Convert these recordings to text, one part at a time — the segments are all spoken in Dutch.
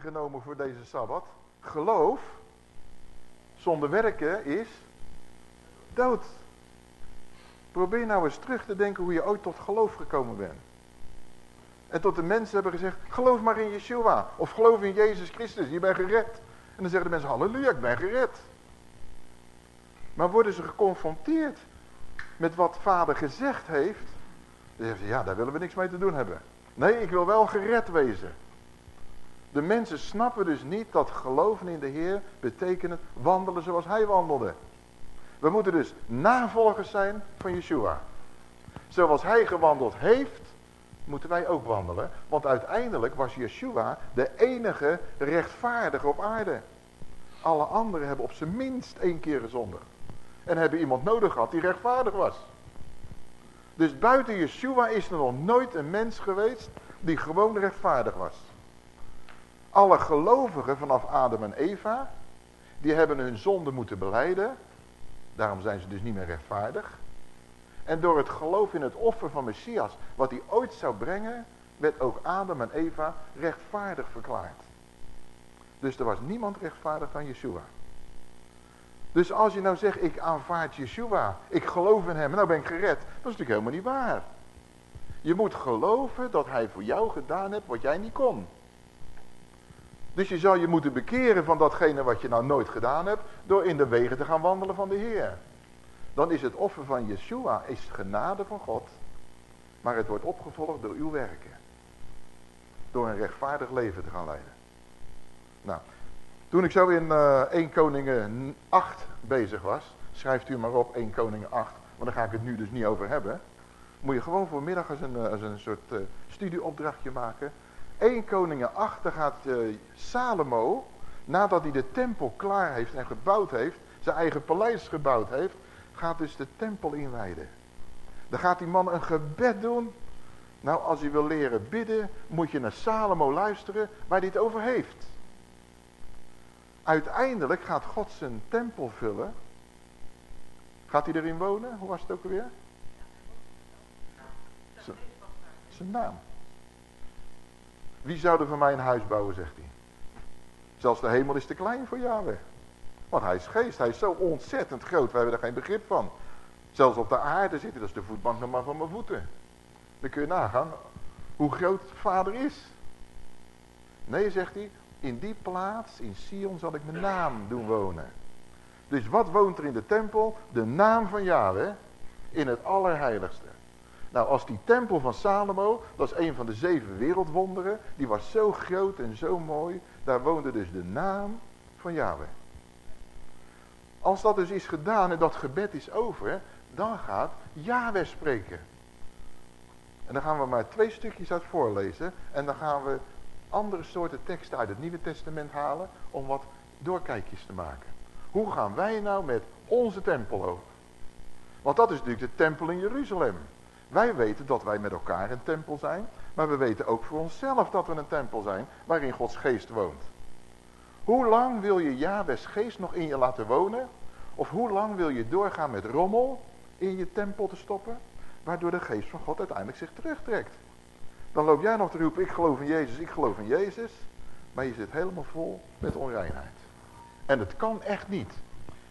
genomen voor deze Sabbat. Geloof zonder werken is dood. Probeer nou eens terug te denken hoe je ooit tot geloof gekomen bent. En tot de mensen hebben gezegd, geloof maar in Yeshua. Of geloof in Jezus Christus, je bent gered. En dan zeggen de mensen, halleluja, ik ben gered. Maar worden ze geconfronteerd met wat vader gezegd heeft. Dan zeggen ze, ja, daar willen we niks mee te doen hebben. Nee, ik wil wel gered wezen. De mensen snappen dus niet dat geloven in de Heer betekent wandelen zoals hij wandelde. We moeten dus navolgers zijn van Yeshua. Zoals hij gewandeld heeft, moeten wij ook wandelen. Want uiteindelijk was Yeshua de enige rechtvaardige op aarde. Alle anderen hebben op zijn minst één keer gezondigd. En hebben iemand nodig gehad die rechtvaardig was. Dus buiten Yeshua is er nog nooit een mens geweest die gewoon rechtvaardig was. Alle gelovigen vanaf Adam en Eva, die hebben hun zonde moeten beleiden. Daarom zijn ze dus niet meer rechtvaardig. En door het geloof in het offer van Messias, wat hij ooit zou brengen, werd ook Adam en Eva rechtvaardig verklaard. Dus er was niemand rechtvaardig dan Yeshua. Dus als je nou zegt, ik aanvaard Yeshua, ik geloof in hem, nou ben ik gered. Dat is natuurlijk helemaal niet waar. Je moet geloven dat hij voor jou gedaan heeft wat jij niet kon. Dus je zal je moeten bekeren van datgene wat je nou nooit gedaan hebt, door in de wegen te gaan wandelen van de Heer. Dan is het offer van Yeshua is genade van God, maar het wordt opgevolgd door uw werken. Door een rechtvaardig leven te gaan leiden. Nou, toen ik zo in uh, eh, 1 Koningen 8 bezig was, schrijft u maar op 1 Koningen 8, want daar ga ik het nu dus niet over hebben. Moet je gewoon voormiddag als een, eh, als een soort uh, studieopdrachtje maken. 1 Koningen 8, daar gaat uh, Salomo, nadat hij de tempel klaar heeft en gebouwd heeft, zijn eigen paleis gebouwd heeft, gaat dus de tempel inwijden. Dan gaat die man een gebed doen. Nou, als hij wil leren bidden, moet je naar Salomo luisteren waar hij het over heeft. Uiteindelijk gaat God zijn tempel vullen. Gaat hij erin wonen? Hoe was het ook alweer? Zijn naam. Wie zou er voor mij een huis bouwen, zegt hij. Zelfs de hemel is te klein voor Yahweh. Want hij is geest, hij is zo ontzettend groot, we hebben er geen begrip van. Zelfs op de aarde zitten, dat is de voetbank nog maar van mijn voeten. Dan kun je nagaan hoe groot vader is. Nee, zegt hij, in die plaats, in Sion, zal ik mijn naam doen wonen. Dus wat woont er in de tempel? De naam van Yahweh in het allerheiligste. Nou, als die tempel van Salomo, dat is een van de zeven wereldwonderen, die was zo groot en zo mooi, daar woonde dus de naam van Yahweh. Als dat dus is gedaan en dat gebed is over, dan gaat Yahweh spreken. En dan gaan we maar twee stukjes uit voorlezen en dan gaan we andere soorten teksten uit het Nieuwe Testament halen om wat doorkijkjes te maken. Hoe gaan wij nou met onze tempel over? Want dat is natuurlijk de tempel in Jeruzalem. Wij weten dat wij met elkaar een tempel zijn, maar we weten ook voor onszelf dat we een tempel zijn waarin Gods geest woont. Hoe lang wil je Jahwes geest nog in je laten wonen? Of hoe lang wil je doorgaan met rommel in je tempel te stoppen, waardoor de geest van God uiteindelijk zich terugtrekt? Dan loop jij nog te roepen, ik geloof in Jezus, ik geloof in Jezus, maar je zit helemaal vol met onreinheid. En het kan echt niet.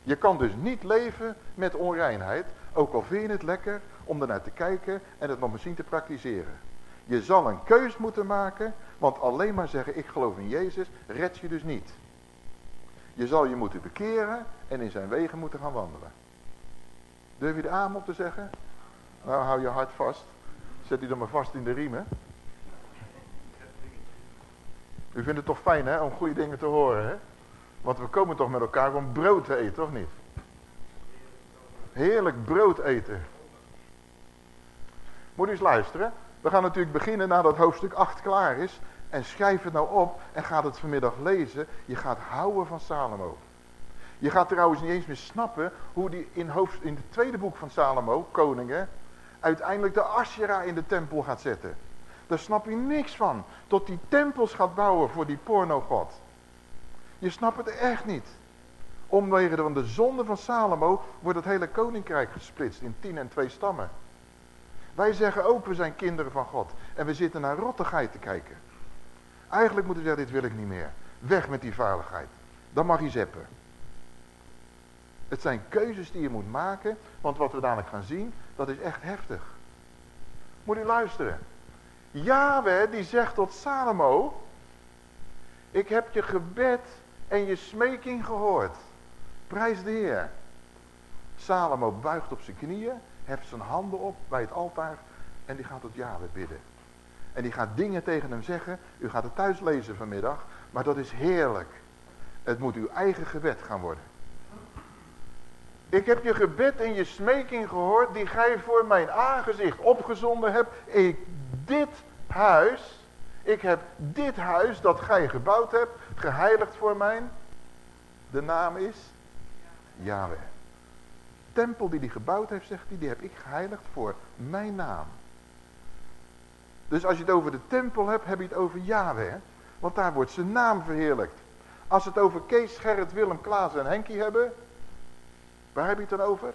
Je kan dus niet leven met onreinheid, ook al vind je het lekker om ernaar te kijken en het nog misschien te praktiseren. Je zal een keus moeten maken, want alleen maar zeggen ik geloof in Jezus, red je dus niet. Je zal je moeten bekeren en in zijn wegen moeten gaan wandelen. Durf je de aam op te zeggen? Nou, hou je hart vast. Zet die dan maar vast in de riemen. U vindt het toch fijn hè, om goede dingen te horen hè? Want we komen toch met elkaar om brood te eten, toch niet? Heerlijk brood eten. Moet u eens luisteren. We gaan natuurlijk beginnen nadat hoofdstuk 8 klaar is. En schrijf het nou op en gaat het vanmiddag lezen. Je gaat houden van Salomo. Je gaat trouwens niet eens meer snappen hoe die in, hoofd, in het tweede boek van Salomo, Koningen, uiteindelijk de Asherah in de tempel gaat zetten. Daar snap je niks van. Tot die tempels gaat bouwen voor die pornogod. Je snapt het echt niet. Omwege de, de zonde van Salomo wordt het hele koninkrijk gesplitst in tien en twee stammen. Wij zeggen ook, we zijn kinderen van God. En we zitten naar rottigheid te kijken. Eigenlijk moeten we zeggen, dit wil ik niet meer. Weg met die veiligheid. Dan mag je zeppen. Het zijn keuzes die je moet maken, want wat we dadelijk gaan zien, dat is echt heftig. Moet u luisteren. Yahweh die zegt tot Salomo, ik heb je gebed en je smeking gehoord. Prijs de Heer. Salomo buigt op zijn knieën, heft zijn handen op bij het altaar en die gaat tot Yahweh bidden. En die gaat dingen tegen hem zeggen. U gaat het thuis lezen vanmiddag. Maar dat is heerlijk. Het moet uw eigen gebed gaan worden. Ik heb je gebed en je smeking gehoord die gij voor mijn aangezicht opgezonden hebt. Ik, dit huis, ik heb dit huis dat gij gebouwd hebt, geheiligd voor mijn. De naam is Yahweh. Tempel die hij gebouwd heeft, zegt hij, die heb ik geheiligd voor mijn naam. Dus als je het over de tempel hebt, heb je het over Yahweh. Want daar wordt zijn naam verheerlijkt. Als het over Kees, Gerrit, Willem, Klaas en Henkie hebben. Waar heb je het dan over?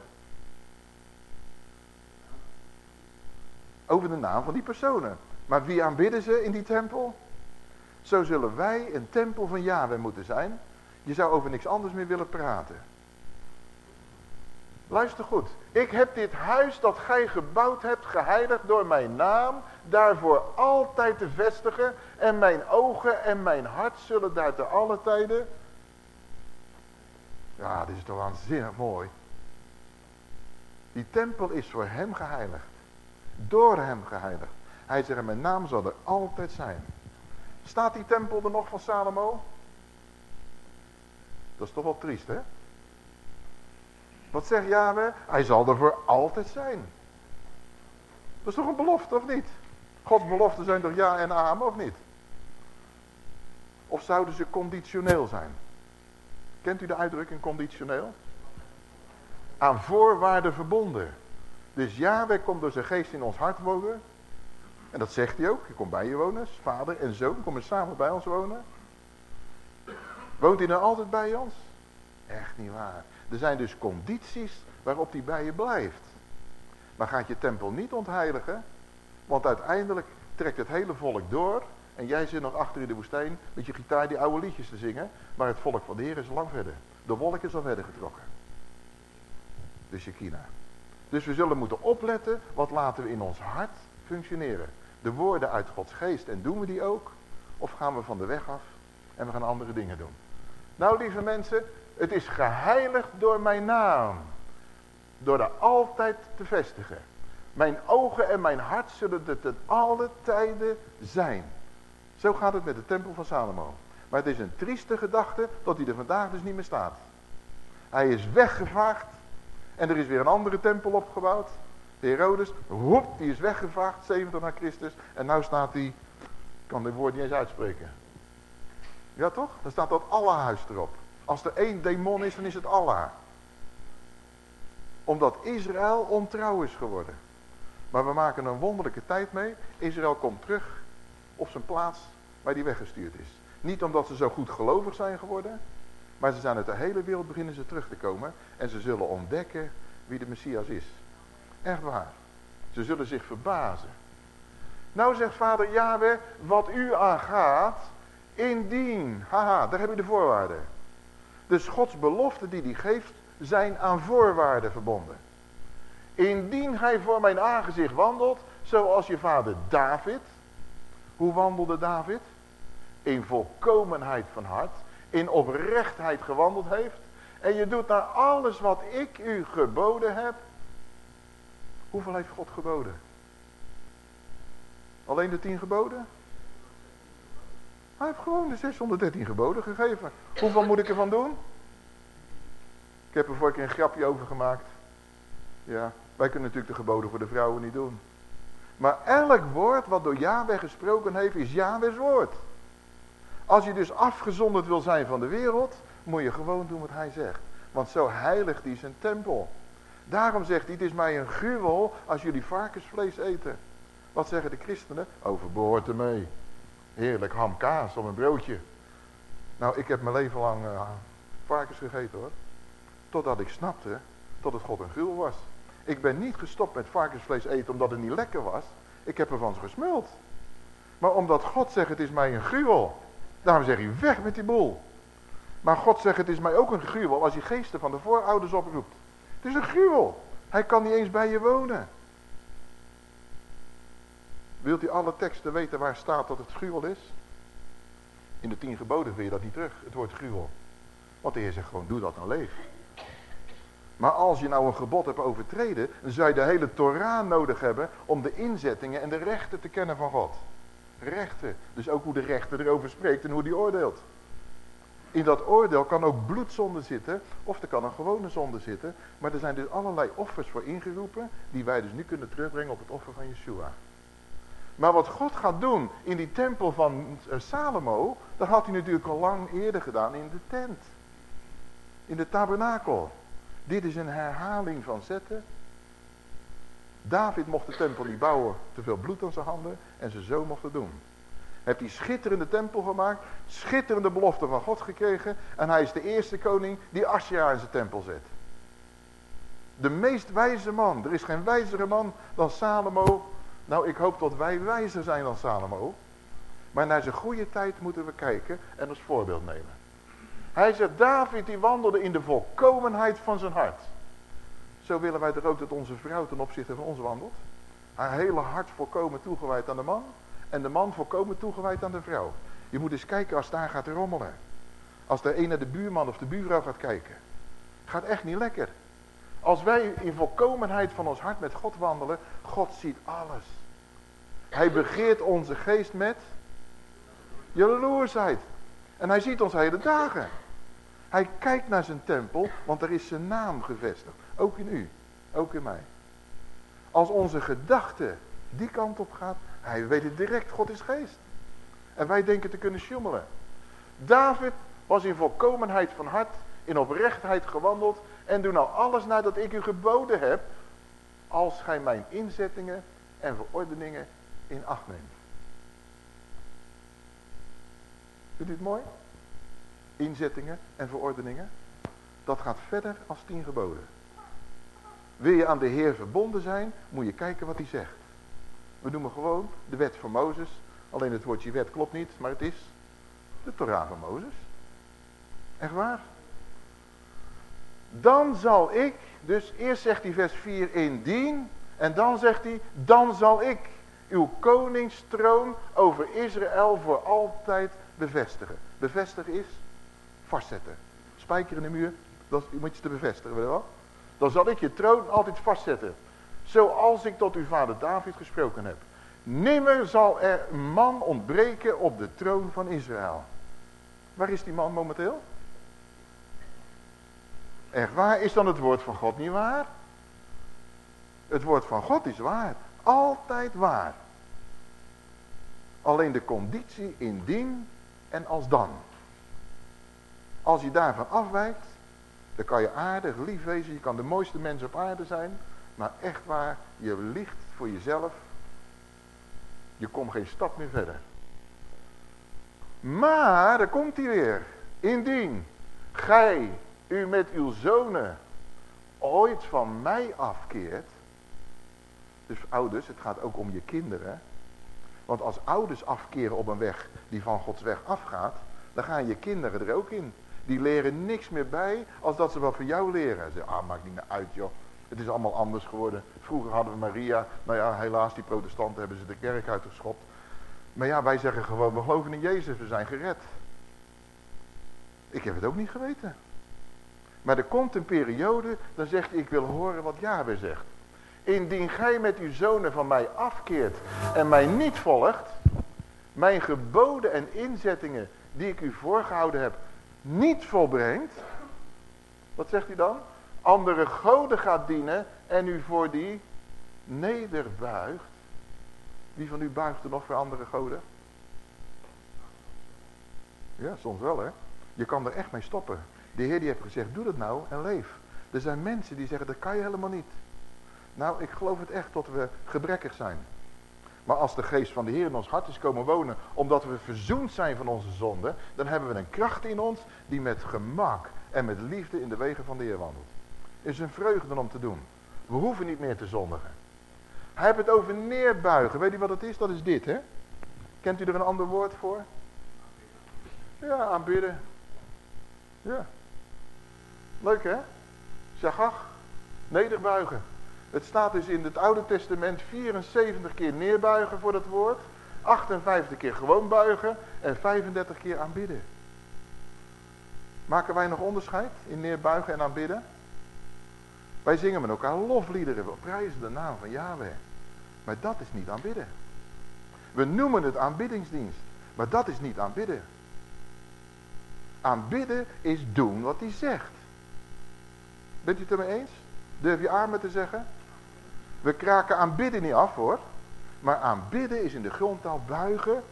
Over de naam van die personen. Maar wie aanbidden ze in die tempel? Zo zullen wij een tempel van Yahweh moeten zijn. Je zou over niks anders meer willen praten. Luister goed. Ik heb dit huis dat gij gebouwd hebt geheiligd door mijn naam. Daarvoor altijd te vestigen. En mijn ogen en mijn hart zullen daar te alle tijden. Ja, dit is toch waanzinnig mooi. Die tempel is voor hem geheiligd. Door hem geheiligd. Hij zegt, mijn naam zal er altijd zijn. Staat die tempel er nog van Salomo? Dat is toch wel triest, hè? Wat zegt Yahweh? Hij zal er voor altijd zijn. Dat is toch een belofte, of niet? Gods beloften zijn toch ja en amen, of niet? Of zouden ze conditioneel zijn? Kent u de uitdrukking conditioneel? Aan voorwaarden verbonden. Dus Yahweh komt door zijn geest in ons hart wonen. En dat zegt hij ook. Hij komt bij je wonen. Vader en zoon komen samen bij ons wonen. Woont hij dan altijd bij ons? Echt niet waar. Er zijn dus condities waarop hij bij je blijft. Maar gaat je tempel niet ontheiligen, want uiteindelijk trekt het hele volk door en jij zit nog achter in de woestijn met je gitaar die oude liedjes te zingen, maar het volk van de Heer is lang verder. De wolk is al verder getrokken. De Shekinah. Dus we zullen moeten opletten, wat laten we in ons hart functioneren. De woorden uit Gods geest en doen we die ook? Of gaan we van de weg af en we gaan andere dingen doen? Nou lieve mensen, het is geheiligd door mijn naam. Door er altijd te vestigen. Mijn ogen en mijn hart zullen er ten alle tijden zijn. Zo gaat het met de tempel van Salomo. Maar het is een trieste gedachte dat hij er vandaag dus niet meer staat. Hij is weggevaagd. En er is weer een andere tempel opgebouwd. De Herodes, hoep, die is weggevaagd, 70 na Christus. En nu staat hij, kan dit woord niet eens uitspreken. Ja toch? Dan staat dat Allahhuis erop. Als er één demon is, dan is het Allah. Omdat Israël ontrouw is geworden. Maar we maken een wonderlijke tijd mee. Israël komt terug op zijn plaats waar hij weggestuurd is. Niet omdat ze zo goed gelovig zijn geworden. Maar ze zijn uit de hele wereld beginnen ze terug te komen. En ze zullen ontdekken wie de Messias is. Echt waar. Ze zullen zich verbazen. Nou zegt vader Yahweh, wat u aangaat, indien. Haha, daar heb je de voorwaarden. Dus Gods beloften die hij geeft zijn aan voorwaarden verbonden. Indien hij voor mijn aangezicht wandelt, zoals je vader David. Hoe wandelde David? In volkomenheid van hart, in oprechtheid gewandeld heeft. En je doet naar alles wat ik u geboden heb. Hoeveel heeft God geboden? Alleen de tien geboden? Hij heeft gewoon de 613 geboden gegeven. Hoeveel moet ik ervan doen? Ik heb er vorige keer een grapje over gemaakt. Ja, wij kunnen natuurlijk de geboden voor de vrouwen niet doen. Maar elk woord wat door Yahweh gesproken heeft, is Yahweh's woord. Als je dus afgezonderd wil zijn van de wereld, moet je gewoon doen wat hij zegt. Want zo heiligt hij zijn tempel. Daarom zegt hij, het is mij een gruwel als jullie varkensvlees eten. Wat zeggen de christenen? Overboord ermee. Heerlijk ham kaas op een broodje. Nou, ik heb mijn leven lang uh, varkens gegeten hoor. Totdat ik snapte dat het God een gruwel was. Ik ben niet gestopt met varkensvlees eten omdat het niet lekker was. Ik heb ervan gesmuld. Maar omdat God zegt het is mij een gruwel. Daarom zeg je weg met die boel. Maar God zegt het is mij ook een gruwel als je geesten van de voorouders oproept. Het is een gruwel. Hij kan niet eens bij je wonen. Wilt u alle teksten weten waar staat dat het gruwel is? In de tien geboden vind je dat niet terug, het woord gruwel. Want de Heer zegt gewoon, doe dat en leef. Maar als je nou een gebod hebt overtreden, dan zou je de hele Torah nodig hebben om de inzettingen en de rechten te kennen van God. Rechten. Dus ook hoe de rechter erover spreekt en hoe die oordeelt. In dat oordeel kan ook bloedzonde zitten, of er kan een gewone zonde zitten. Maar er zijn dus allerlei offers voor ingeroepen, die wij dus nu kunnen terugbrengen op het offer van Yeshua. Maar wat God gaat doen in die tempel van eh, Salomo, dat had hij natuurlijk al lang eerder gedaan in de tent. In de tabernakel. Dit is een herhaling van zetten. David mocht de tempel niet bouwen, te veel bloed aan zijn handen en zijn zoon mocht het doen. Heeft hij schitterende tempel gemaakt, schitterende belofte van God gekregen en hij is de eerste koning die Asja in zijn tempel zet. De meest wijze man, er is geen wijzere man dan Salomo. Nou, ik hoop dat wij wijzer zijn dan Salomo. Maar naar zijn goede tijd moeten we kijken en als voorbeeld nemen. Hij zegt, David die wandelde in de volkomenheid van zijn hart. Zo willen wij er ook dat onze vrouw ten opzichte van ons wandelt. Haar hele hart volkomen toegewijd aan de man. En de man volkomen toegewijd aan de vrouw. Je moet eens kijken als daar gaat rommelen. Als de ene de buurman of de buurvrouw gaat kijken. Gaat echt niet lekker. Als wij in volkomenheid van ons hart met God wandelen. God ziet alles. Hij begeert onze geest met jaloersheid. En hij ziet ons hele dagen. Hij kijkt naar zijn tempel, want er is zijn naam gevestigd. Ook in u, ook in mij. Als onze gedachte die kant op gaat, hij weet het direct, God is geest. En wij denken te kunnen sjoemelen. David was in volkomenheid van hart, in oprechtheid gewandeld en doe nou alles nadat ik u geboden heb, als gij mijn inzettingen en verordeningen in acht neemt. Vindt u het mooi? inzettingen en verordeningen. Dat gaat verder als tien geboden. Wil je aan de Heer verbonden zijn, moet je kijken wat hij zegt. We noemen gewoon de wet van Mozes. Alleen het woordje wet klopt niet, maar het is de Torah van Mozes. Echt waar? Dan zal ik, dus eerst zegt hij vers 4 indien. En dan zegt hij, dan zal ik uw koningstroon over Israël voor altijd bevestigen. Bevestigen is vastzetten. Spijker in de muur, dat moet je te bevestigen, weet je wel? Dan zal ik je troon altijd vastzetten. Zoals ik tot uw vader David gesproken heb. Nimmer zal er een man ontbreken op de troon van Israël. Waar is die man momenteel? Echt waar? Is dan het woord van God niet waar? Het woord van God is waar. Altijd waar. Alleen de conditie indien en als dan. Als je daarvan afwijkt, dan kan je aardig, lief wezen. Je kan de mooiste mens op aarde zijn. Maar echt waar, je liegt voor jezelf. Je komt geen stap meer verder. Maar, daar komt hij weer. Indien gij u met uw zonen ooit van mij afkeert. Dus ouders, het gaat ook om je kinderen. Want als ouders afkeren op een weg die van Gods weg afgaat, dan gaan je kinderen er ook in. Die leren niks meer bij als dat ze wat van jou leren. Ze ah, maakt niet meer uit joh. Het is allemaal anders geworden. Vroeger hadden we Maria. Nou ja, helaas, die protestanten hebben ze de kerk uitgeschopt. Maar ja, wij zeggen gewoon, we geloven in Jezus, we zijn gered. Ik heb het ook niet geweten. Maar er komt een periode, dan zegt ik wil horen wat Yahweh zegt. Indien gij met uw zonen van mij afkeert en mij niet volgt, mijn geboden en inzettingen die ik u voorgehouden heb, niet volbrengt, wat zegt hij dan? Andere goden gaat dienen en u voor die nederbuigt. Wie van u buigt er nog voor andere goden? Ja, soms wel hè. Je kan er echt mee stoppen. De Heer die heeft gezegd, doe dat nou en leef. Er zijn mensen die zeggen, dat kan je helemaal niet. Nou, ik geloof het echt dat we gebrekkig zijn. Maar als de geest van de Heer in ons hart is komen wonen, omdat we verzoend zijn van onze zonde, dan hebben we een kracht in ons die met gemak en met liefde in de wegen van de Heer wandelt. Is een vreugde om te doen. We hoeven niet meer te zondigen. Hij heeft het over neerbuigen. Weet je wat het is? Dat is dit, hè? Kent u er een ander woord voor? Ja, aanbidden. Ja. Leuk hè? Shagach. Nederbuigen. Het staat dus in het Oude Testament 74 keer neerbuigen voor dat woord. 58 keer gewoon buigen en 35 keer aanbidden. Maken wij nog onderscheid in neerbuigen en aanbidden? Wij zingen met elkaar lofliederen. We prijzen de naam van Yahweh. Maar dat is niet aanbidden. We noemen het aanbiddingsdienst. Maar dat is niet aanbidden. Aanbidden is doen wat hij zegt. Bent u het ermee eens? Durf je armen te zeggen? We kraken aanbidden niet af hoor. Maar aanbidden is in de grondtaal buigen.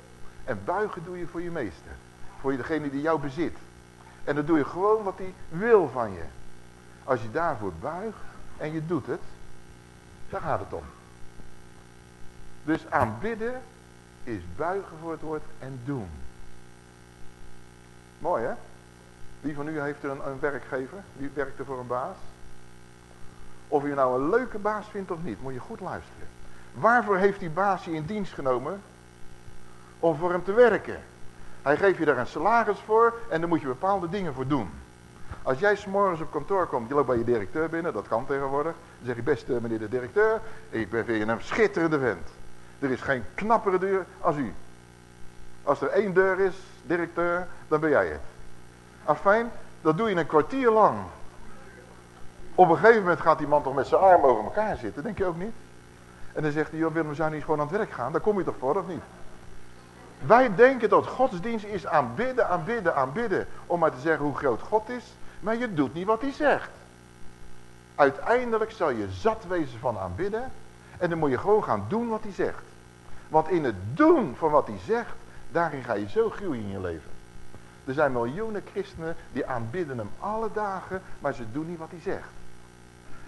En buigen doe je voor je meester. Voor degene die jou bezit. En dan doe je gewoon wat hij wil van je. Als je daarvoor buigt en je doet het. Daar gaat het om. Dus aanbidden is buigen voor het woord en doen. Mooi hè? Wie van u heeft er een, een werkgever? Wie werkt er voor een baas? Of je nou een leuke baas vindt of niet, moet je goed luisteren. Waarvoor heeft die baas je in dienst genomen? Om voor hem te werken. Hij geeft je daar een salaris voor en daar moet je bepaalde dingen voor doen. Als jij s'morgens op kantoor komt, je loopt bij je directeur binnen, dat kan tegenwoordig. Dan zeg je, beste meneer de directeur, ik ben weer een schitterende vent. Er is geen knappere deur als u. Als er één deur is, directeur, dan ben jij het. Afijn, dat doe je een kwartier lang. Op een gegeven moment gaat die man toch met zijn armen over elkaar zitten, denk je ook niet? En dan zegt hij, joh Willem, we zijn niet gewoon aan het werk gaan. Daar kom je toch voor, of niet? Wij denken dat godsdienst is aanbidden, aanbidden, aanbidden. Om maar te zeggen hoe groot God is. Maar je doet niet wat hij zegt. Uiteindelijk zal je zat wezen van aanbidden. En dan moet je gewoon gaan doen wat hij zegt. Want in het doen van wat hij zegt, daarin ga je zo groeien in je leven. Er zijn miljoenen christenen die aanbidden hem alle dagen, maar ze doen niet wat hij zegt.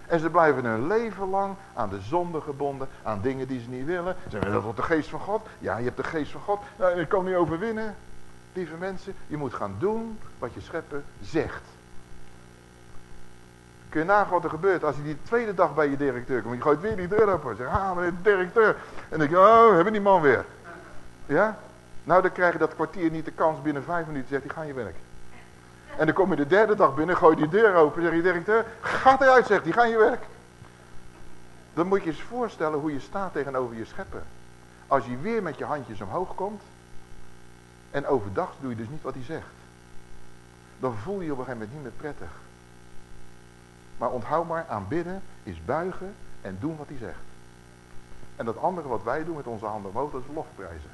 En ze blijven hun leven lang aan de zonde gebonden, aan dingen die ze niet willen. Ze zeggen, dat wordt de geest van God. Ja, je hebt de geest van God. Nou, je kan niet overwinnen. Lieve mensen, je moet gaan doen wat je schepper zegt. Kun je nagaan wat er gebeurt als je die tweede dag bij je directeur komt. Je gooit weer die deur open. Zeg, ah meneer directeur. En dan denk je, oh, hebben die man weer. Ja? Nou, dan krijg je dat kwartier niet de kans binnen vijf minuten. Zegt hij, ga je werk. En dan kom je de derde dag binnen, gooi je die deur open. Zeg je directeur, gaat eruit, zegt hij, ga je werk. Dan moet je eens voorstellen hoe je staat tegenover je schepper. Als je weer met je handjes omhoog komt. En overdag doe je dus niet wat hij zegt. Dan voel je je op een gegeven moment niet meer prettig. Maar onthoud maar, aanbidden is buigen en doen wat hij zegt. En dat andere wat wij doen met onze handen omhoog, dat is lofprijzen.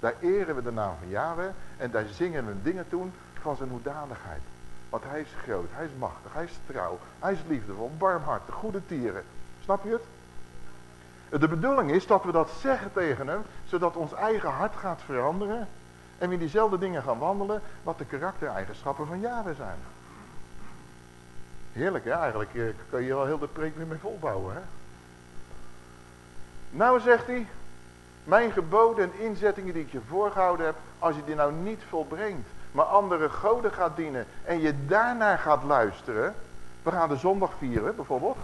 Daar eren we de naam van Yahweh en daar zingen we dingen toe van zijn hoedanigheid. Want hij is groot, hij is machtig, hij is trouw, hij is liefdevol, barmhartig, goede tieren. Snap je het? De bedoeling is dat we dat zeggen tegen hem, zodat ons eigen hart gaat veranderen en we diezelfde dingen gaan wandelen wat de karaktereigenschappen van Yahweh zijn. Heerlijk hè, eigenlijk eh, kan je wel heel de preek weer mee volbouwen hè. Nou zegt hij, mijn geboden en inzettingen die ik je voorgehouden heb, als je die nou niet volbrengt, maar andere goden gaat dienen en je daarnaar gaat luisteren. We gaan de zondag vieren bijvoorbeeld.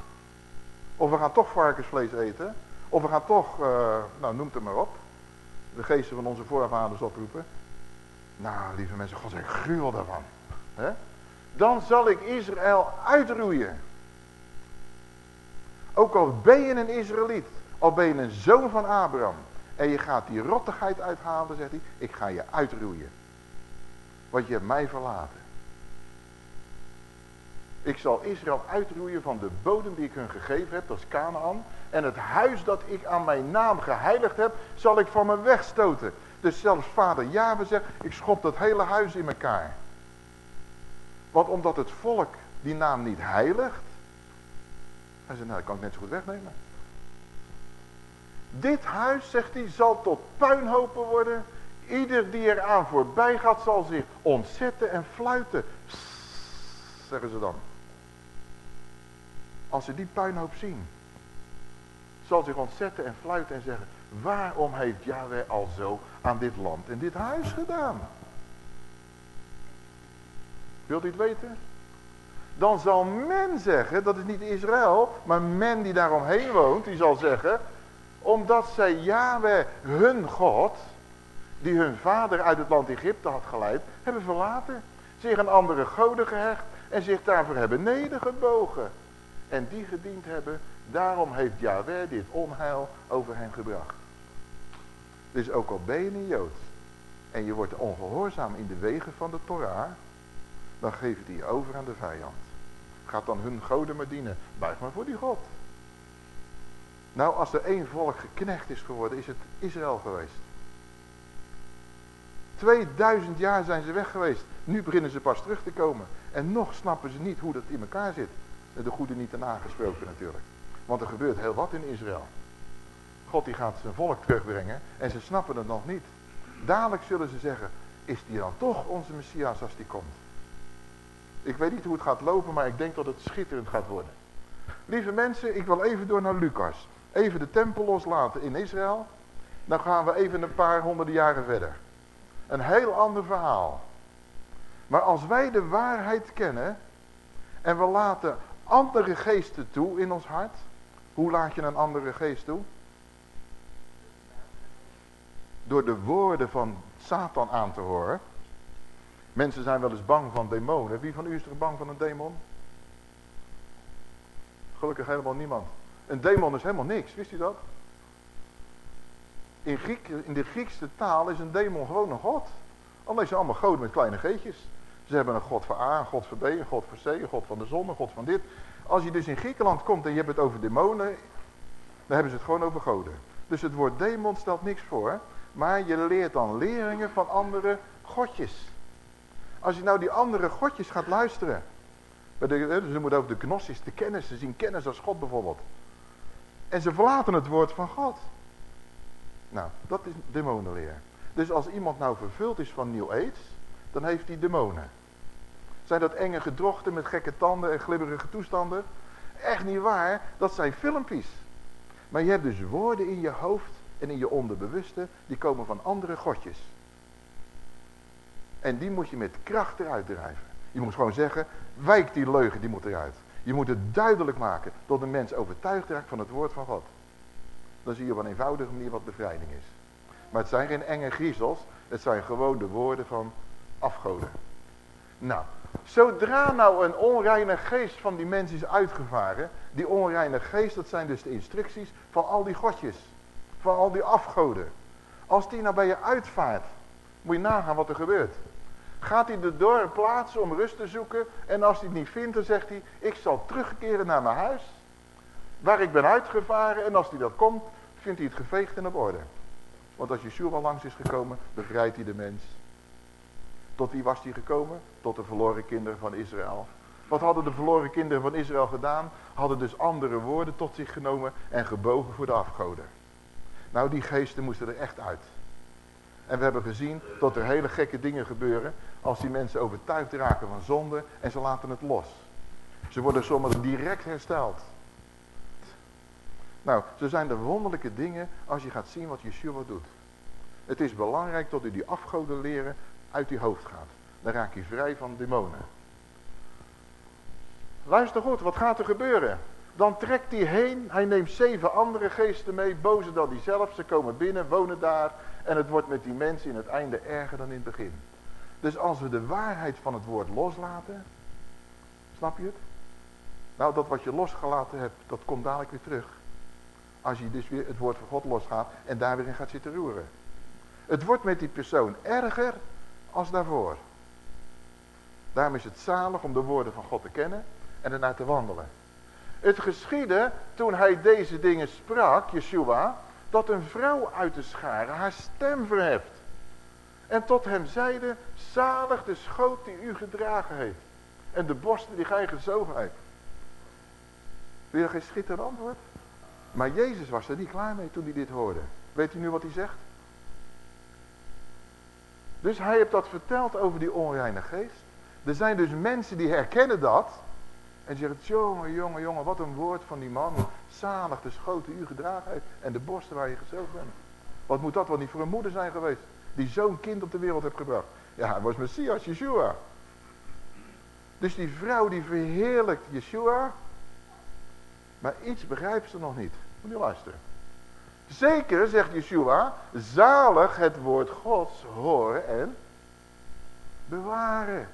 Of we gaan toch varkensvlees eten. Of we gaan toch, uh, nou noem het maar op. De geesten van onze voorvaders oproepen. Nou, lieve mensen, God zegt gruwel daarvan. Dan zal ik Israël uitroeien. Ook al ben je een Israëliet. Al ben je een zoon van Abraham. En je gaat die rottigheid uithalen, zegt hij. Ik ga je uitroeien. Want je hebt mij verlaten. Ik zal Israël uitroeien van de bodem die ik hun gegeven heb, dat is Canaan. En het huis dat ik aan mijn naam geheiligd heb, zal ik van me wegstoten. Dus zelfs vader Java zegt, ik schop dat hele huis in elkaar. Want omdat het volk die naam niet heiligt, hij zegt, nou dat kan ik net zo goed wegnemen. Dit huis, zegt hij, zal tot puinhopen worden. Ieder die eraan voorbij gaat zal zich ontzetten en fluiten. zeggen ze dan. Als ze die puinhoop zien. Zal zich ontzetten en fluiten en zeggen. Waarom heeft Yahweh al zo aan dit land en dit huis gedaan? Wilt u het weten? Dan zal men zeggen, dat is niet Israël, maar men die daaromheen woont, die zal zeggen, omdat zij Yahweh hun God die hun vader uit het land Egypte had geleid, hebben verlaten. Zich aan andere goden gehecht en zich daarvoor hebben nedergebogen. En die gediend hebben, daarom heeft Yahweh dit onheil over hen gebracht. Dus ook al ben je een Jood en je wordt ongehoorzaam in de wegen van de Torah, dan geeft hij je over aan de vijand. Gaat dan hun goden maar dienen. Buig maar voor die God. Nou, als er één volk geknecht is geworden, is het Israël geweest. 2000 jaar zijn ze weg geweest. Nu beginnen ze pas terug te komen. En nog snappen ze niet hoe dat in elkaar zit. De goede niet ten aangesproken natuurlijk. Want er gebeurt heel wat in Israël. God die gaat zijn volk terugbrengen en ze snappen het nog niet. Dadelijk zullen ze zeggen, is die dan toch onze Messias als die komt? Ik weet niet hoe het gaat lopen, maar ik denk dat het schitterend gaat worden. Lieve mensen, ik wil even door naar Lucas. Even de tempel loslaten in Israël. Dan gaan we even een paar honderden jaren verder. Een heel ander verhaal. Maar als wij de waarheid kennen en we laten andere geesten toe in ons hart. Hoe laat je een andere geest toe? Door de woorden van Satan aan te horen. Mensen zijn wel eens bang van demonen. Wie van u is er bang van een demon? Gelukkig helemaal niemand. Een demon is helemaal niks, wist u dat? In, in de Griekse taal is een demon gewoon een god. Alleen zijn allemaal goden met kleine geetjes. Ze hebben een god voor A, een god voor B, een god voor C, een god van de zon, een god van dit. Als je dus in Griekenland komt en je hebt het over demonen, dan hebben ze het gewoon over goden. Dus het woord demon stelt niks voor, maar je leert dan leringen van andere godjes. Als je nou die andere godjes gaat luisteren. Dus je moet over de gnostisch, de kennis, ze zien kennis als God bijvoorbeeld. En ze verlaten het woord van God. Nou, dat is demonenleer. Dus als iemand nou vervuld is van New Age, dan heeft hij demonen. Zijn dat enge gedrochten met gekke tanden en glibberige toestanden? Echt niet waar, dat zijn filmpjes. Maar je hebt dus woorden in je hoofd en in je onderbewuste, die komen van andere godjes. En die moet je met kracht eruit drijven. Je moet gewoon zeggen, wijk die leugen, die moet eruit. Je moet het duidelijk maken tot een mens overtuigd raakt van het woord van God. Dan zie je op een eenvoudige manier wat bevrijding is. Maar het zijn geen enge griezels, het zijn gewoon de woorden van afgoden. Nou, zodra nou een onreine geest van die mens is uitgevaren, die onreine geest, dat zijn dus de instructies van al die godjes, van al die afgoden. Als die nou bij je uitvaart, moet je nagaan wat er gebeurt. Gaat hij de dorp plaatsen om rust te zoeken en als hij het niet vindt, dan zegt hij, ik zal terugkeren naar mijn huis, waar ik ben uitgevaren en als hij dat komt, vindt hij het geveegd en op orde. Want als Yeshua langs is gekomen, bevrijdt hij de mens. Tot wie was hij gekomen? Tot de verloren kinderen van Israël. Wat hadden de verloren kinderen van Israël gedaan? Hadden dus andere woorden tot zich genomen en gebogen voor de afgoden. Nou, die geesten moesten er echt uit. En we hebben gezien dat er hele gekke dingen gebeuren als die mensen overtuigd raken van zonde en ze laten het los. Ze worden soms direct hersteld. Nou, zo zijn er wonderlijke dingen als je gaat zien wat Yeshua doet. Het is belangrijk dat u die afgoden leren uit uw hoofd gaat. Dan raak je vrij van demonen. Luister goed, wat gaat er gebeuren? Dan trekt hij heen, hij neemt zeven andere geesten mee, bozer dan hij zelf. Ze komen binnen, wonen daar en het wordt met die mensen in het einde erger dan in het begin. Dus als we de waarheid van het woord loslaten, snap je het? Nou, dat wat je losgelaten hebt, dat komt dadelijk weer terug. Als je dus weer het woord van God losgaat en daar weer in gaat zitten roeren. Het wordt met die persoon erger als daarvoor. Daarom is het zalig om de woorden van God te kennen en ernaar te wandelen. Het geschiedde toen hij deze dingen sprak, Yeshua, dat een vrouw uit de scharen haar stem verheft. En tot hem zeide, zalig de schoot die u gedragen heeft. En de borsten die gij gezogen heeft. Wil je geen schitterend antwoord? Maar Jezus was er niet klaar mee toen hij dit hoorde. Weet u nu wat hij zegt? Dus hij heeft dat verteld over die onreine geest. Er zijn dus mensen die herkennen dat. En zeggen, jongen, jongen, jongen, wat een woord van die man. Zalig de schoten u gedragen heeft. En de borsten waar je gezoogd bent. Wat moet dat wel niet voor een moeder zijn geweest. Die zo'n kind op de wereld heeft gebracht. Ja, hij was Messias, Yeshua. Dus die vrouw die verheerlijkt Yeshua. Maar iets begrijpt ze nog niet. Moet je luisteren. Zeker, zegt Yeshua, zalig het woord Gods horen en bewaren.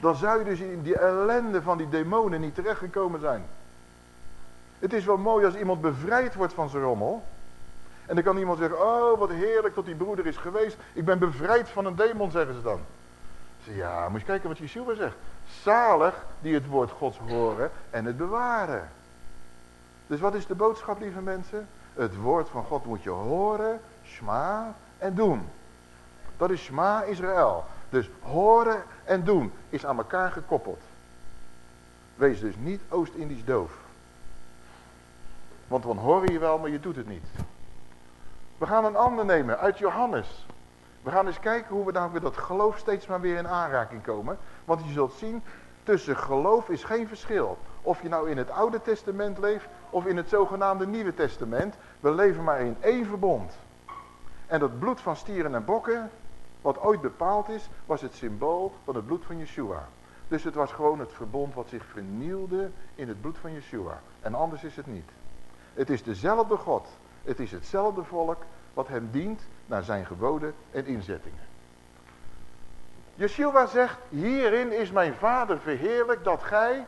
Dan zou je dus in die ellende van die demonen niet terechtgekomen zijn. Het is wel mooi als iemand bevrijd wordt van zijn rommel. En dan kan iemand zeggen, oh wat heerlijk dat die broeder is geweest. Ik ben bevrijd van een demon, zeggen ze dan. Ja, moet je kijken wat Yeshua zegt. Zalig die het woord Gods horen en het bewaren. Dus wat is de boodschap, lieve mensen? Het woord van God moet je horen, schma en doen. Dat is schma Israël. Dus horen en doen is aan elkaar gekoppeld. Wees dus niet Oost-Indisch doof. Want dan hoor je wel, maar je doet het niet. We gaan een ander nemen uit Johannes. We gaan eens kijken hoe we nou weer dat geloof steeds maar weer in aanraking komen. Want je zult zien, tussen geloof is geen verschil. Of je nou in het Oude Testament leeft of in het zogenaamde Nieuwe Testament. We leven maar in één verbond. En dat bloed van stieren en bokken, wat ooit bepaald is, was het symbool van het bloed van Yeshua. Dus het was gewoon het verbond wat zich vernielde in het bloed van Yeshua. En anders is het niet. Het is dezelfde God. Het is hetzelfde volk wat hem dient naar zijn geboden en inzettingen. Yeshua zegt, hierin is mijn vader verheerlijk dat gij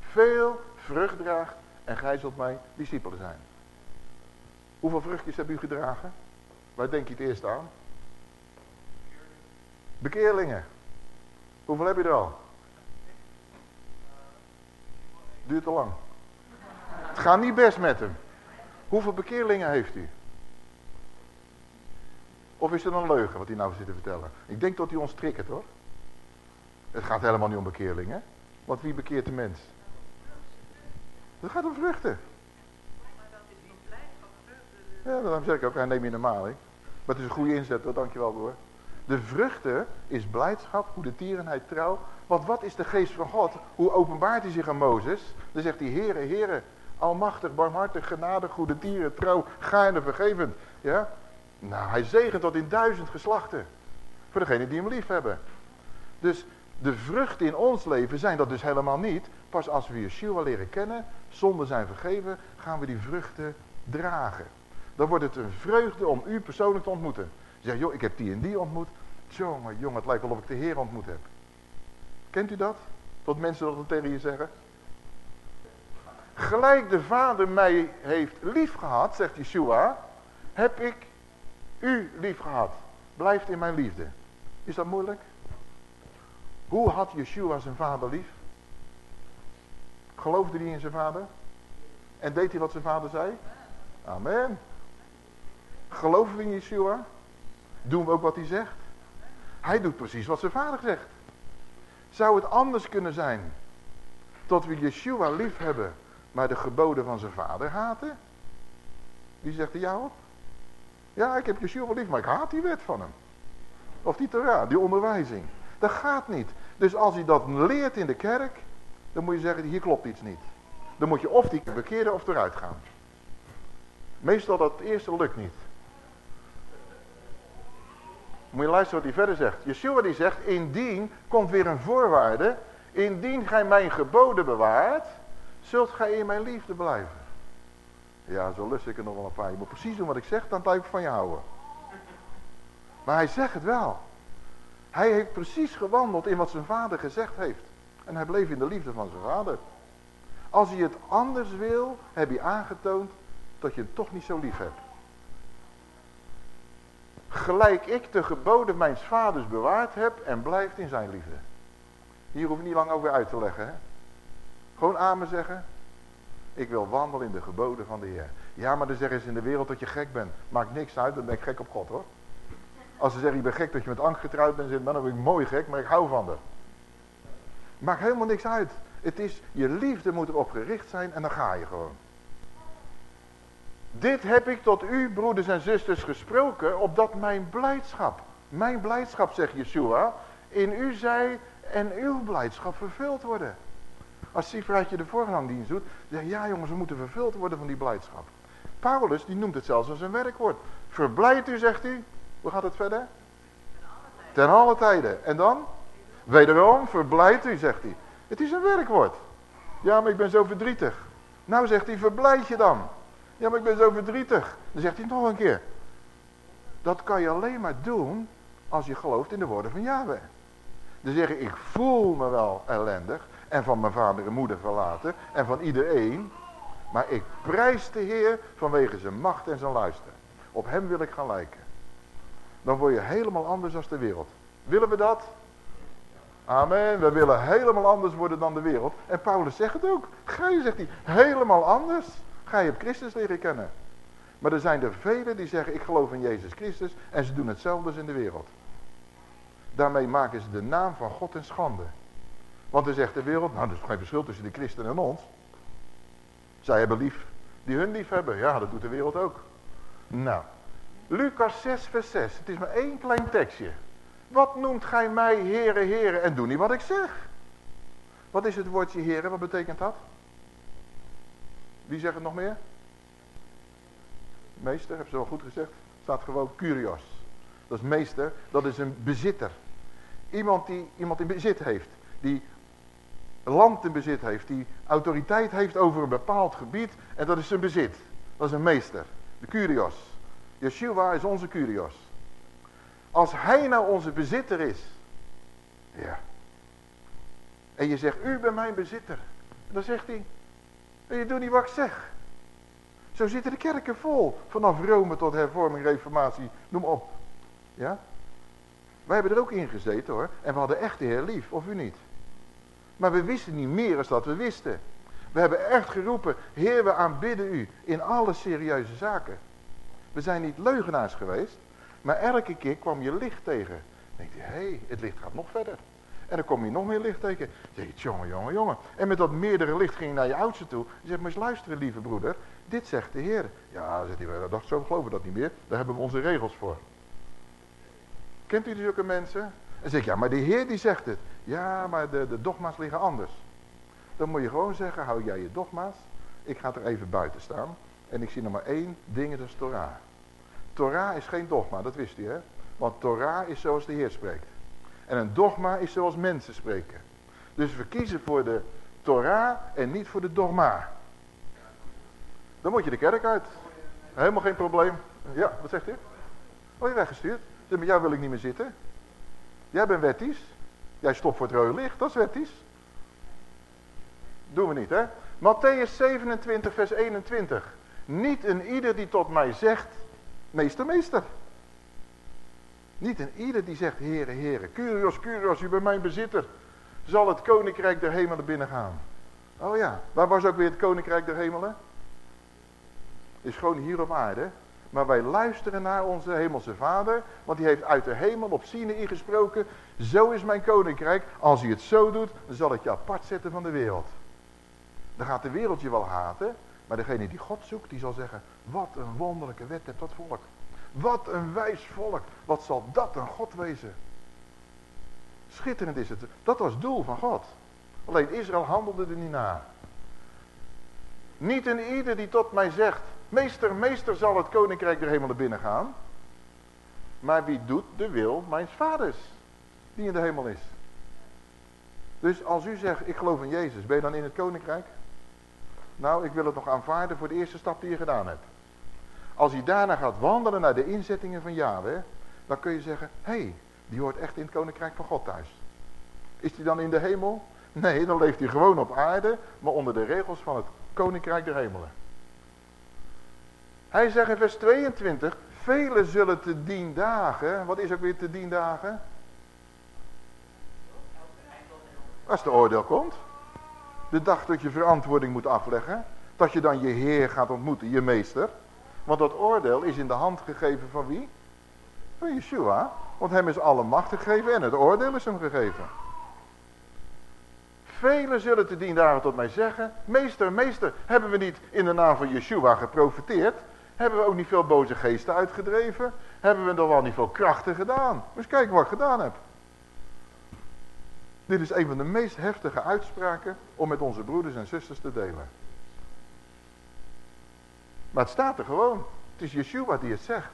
veel vrucht draagt en gij zult mijn discipelen zijn. Hoeveel vruchtjes hebt u gedragen? Waar denk je het eerst aan? Bekeerlingen. Hoeveel heb je er al? Duurt te lang. Het gaat niet best met hem. Hoeveel bekeerlingen heeft u? Of is het een leugen wat hij nou zit te vertellen? Ik denk dat hij ons triggert hoor. Het gaat helemaal niet om bekeerlingen. Want wie bekeert de mens? Het gaat om vruchten. Ja, dan zeg ik ook, hij neem je normaal. Hè? Maar het is een goede inzet hoor, dankjewel broer. De vruchten is blijdschap, goede tierenheid, trouw. Want wat is de geest van God? Hoe openbaart hij zich aan Mozes? Dan zegt hij, Heere, Heere, almachtig, barmhartig, genade, goede tieren, trouw, gaarne, vergevend. Ja? Nou, hij zegent dat in duizend geslachten. Voor degenen die hem lief hebben. Dus de vruchten in ons leven zijn dat dus helemaal niet. Pas als we Yeshua leren kennen, zonden zijn vergeven, gaan we die vruchten dragen. Dan wordt het een vreugde om u persoonlijk te ontmoeten. Zeg, joh, ik heb die en die ontmoet. Jongen, jongen, het lijkt wel of ik de Heer ontmoet heb. Kent u dat? Dat mensen dat tegen je zeggen? Gelijk de Vader mij heeft lief gehad, zegt Yeshua, heb ik u lief gehad. Blijft in mijn liefde. Is dat moeilijk? Hoe had Yeshua zijn vader lief? Geloofde hij in zijn vader? En deed hij wat zijn vader zei? Amen. Geloven we in Yeshua? Doen we ook wat hij zegt? Hij doet precies wat zijn vader zegt. Zou het anders kunnen zijn dat we Yeshua lief hebben, maar de geboden van zijn vader haten? Wie zegt er jou op? Ja, ik heb Yeshua wel lief, maar ik haat die wet van hem. Of die Torah, die onderwijzing. Dat gaat niet. Dus als hij dat leert in de kerk, dan moet je zeggen, hier klopt iets niet. Dan moet je of die bekeren of eruit gaan. Meestal dat eerste lukt niet. Moet je luisteren wat hij verder zegt. Yeshua die zegt, indien, komt weer een voorwaarde. Indien gij mijn geboden bewaart, zult gij in mijn liefde blijven. Ja, zo lust ik er nog wel een paar. Je moet precies doen wat ik zeg, dan blijf ik van je houden. Maar hij zegt het wel. Hij heeft precies gewandeld in wat zijn vader gezegd heeft. En hij bleef in de liefde van zijn vader. Als hij het anders wil, heb je aangetoond dat je hem toch niet zo lief hebt. Gelijk ik de geboden mijn vaders bewaard heb en blijft in zijn liefde. Hier hoef ik niet lang over uit te leggen. Hè? Gewoon amen zeggen. Ik wil wandelen in de geboden van de Heer. Ja, maar dan zeggen ze in de wereld dat je gek bent. Maakt niks uit, dan ben ik gek op God hoor. Als ze zeggen, ik ben gek dat je met angst getrouwd bent, dan ben ik mooi gek, maar ik hou van haar. Maakt helemaal niks uit. Het is, je liefde moet erop gericht zijn en dan ga je gewoon. Dit heb ik tot u, broeders en zusters, gesproken, opdat mijn blijdschap, mijn blijdschap, zegt Yeshua, in u zij en uw blijdschap vervuld worden. Als Sifraatje de voorrangdienst doet, zegt ja jongens, we moeten vervuld worden van die blijdschap. Paulus, die noemt het zelfs als een werkwoord. Verblijd u, zegt hij. Hoe gaat het verder? Ten alle tijden. En dan? Wederom, verblijd u, zegt hij. Het is een werkwoord. Ja, maar ik ben zo verdrietig. Nou, zegt hij, verblijd je dan. Ja, maar ik ben zo verdrietig. Dan zegt hij nog een keer. Dat kan je alleen maar doen als je gelooft in de woorden van Yahweh. Dan zeg ik, ik voel me wel ellendig en van mijn vader en moeder verlaten en van iedereen. Maar ik prijs de Heer vanwege zijn macht en zijn luister. Op hem wil ik gaan lijken. Dan word je helemaal anders als de wereld. Willen we dat? Amen. We willen helemaal anders worden dan de wereld. En Paulus zegt het ook. Ga je, zegt hij, helemaal anders. Ga je op Christus leren kennen. Maar er zijn er velen die zeggen, ik geloof in Jezus Christus. En ze doen hetzelfde als in de wereld. Daarmee maken ze de naam van God in schande. Want dan zegt de wereld, nou er is geen verschil tussen de christen en ons. Zij hebben lief, die hun lief hebben. Ja, dat doet de wereld ook. Nou, Lucas 6 vers 6. Het is maar één klein tekstje. Wat noemt gij mij heren, heren en doe niet wat ik zeg? Wat is het woordje heren, wat betekent dat? Wie zegt het nog meer? Meester, hebben ze wel goed gezegd. staat gewoon curios. Dat is meester, dat is een bezitter. Iemand die iemand in bezit heeft. Die land in bezit heeft. Die autoriteit heeft over een bepaald gebied. En dat is zijn bezit. Dat is een meester. De curios. Yeshua is onze curios. Als hij nou onze bezitter is. Ja. En je zegt, u bent mijn bezitter. Dan zegt hij, je doet niet wat ik zeg. Zo zitten de kerken vol. Vanaf Rome tot hervorming, reformatie, noem op. Ja? Wij hebben er ook in gezeten hoor. En we hadden echt de Heer lief, of u niet? Maar we wisten niet meer als dat we wisten. We hebben echt geroepen, Heer we aanbidden u in alle serieuze zaken. We zijn niet leugenaars geweest. Maar elke keer kwam je licht tegen. Dan denk je, hé, hey, het licht gaat nog verder. En dan kom je nog meer licht tegen. Dan je, jongen, jongen, jongen. En met dat meerdere licht ging je naar je oudste toe. Je zegt, maar eens luisteren, lieve broeder. Dit zegt de Heer. Ja, zegt hij, dacht zo geloven dat niet meer. Daar hebben we onze regels voor. Kent u zulke mensen? En dan zeg ik, ja, maar de Heer die zegt het. Ja, maar de, de dogma's liggen anders. Dan moet je gewoon zeggen, hou jij je dogma's. Ik ga er even buiten staan. En ik zie nog maar één ding, dat is Torah. Torah is geen dogma, dat wist u hè. Want Torah is zoals de Heer spreekt. En een dogma is zoals mensen spreken. Dus we kiezen voor de Torah en niet voor de dogma. Dan moet je de kerk uit. Helemaal geen probleem. Ja, wat zegt u? Oh, je weggestuurd. Met jou wil ik niet meer zitten. Jij bent wettisch. Jij stopt voor het rode licht, dat is wettisch. Doen we niet, hè? Matthäus 27, vers 21. Niet een ieder die tot mij zegt, meester, meester. Niet een ieder die zegt, heren, heren, Curios, Curios, u bent mijn bezitter. Zal het koninkrijk der hemelen binnengaan. Oh ja, waar was ook weer het koninkrijk der hemelen? Is gewoon hier op aarde. Maar wij luisteren naar onze hemelse vader. Want die heeft uit de hemel op Sinai gesproken. Zo is mijn koninkrijk. Als hij het zo doet, dan zal ik je apart zetten van de wereld. Dan gaat de wereld je wel haten. Maar degene die God zoekt, die zal zeggen, wat een wonderlijke wet hebt dat volk. Wat een wijs volk. Wat zal dat een God wezen. Schitterend is het. Dat was het doel van God. Alleen Israël handelde er niet naar. Niet een ieder die tot mij zegt, meester, meester zal het koninkrijk der hemelen binnengaan. Maar wie doet de wil mijn vaders, die in de hemel is. Dus als u zegt, ik geloof in Jezus, ben je dan in het koninkrijk? Nou, ik wil het nog aanvaarden voor de eerste stap die je gedaan hebt. Als hij daarna gaat wandelen naar de inzettingen van Yahweh, dan kun je zeggen, hé, hey, die hoort echt in het koninkrijk van God thuis. Is hij dan in de hemel? Nee, dan leeft hij gewoon op aarde, maar onder de regels van het koninkrijk der hemelen. Hij zegt in vers 22, velen zullen te dien dagen, wat is ook weer te dien dagen? Als de oordeel komt. De dag dat je verantwoording moet afleggen. Dat je dan je Heer gaat ontmoeten, je meester. Want dat oordeel is in de hand gegeven van wie? Van Yeshua. Want hem is alle macht gegeven en het oordeel is hem gegeven. Velen zullen te dien dagen tot mij zeggen, meester, meester, hebben we niet in de naam van Yeshua geprofiteerd? Hebben we ook niet veel boze geesten uitgedreven? Hebben we nog wel niet veel krachten gedaan? Dus kijk wat ik gedaan heb. Dit is een van de meest heftige uitspraken om met onze broeders en zusters te delen. Maar het staat er gewoon. Het is Yeshua die het zegt.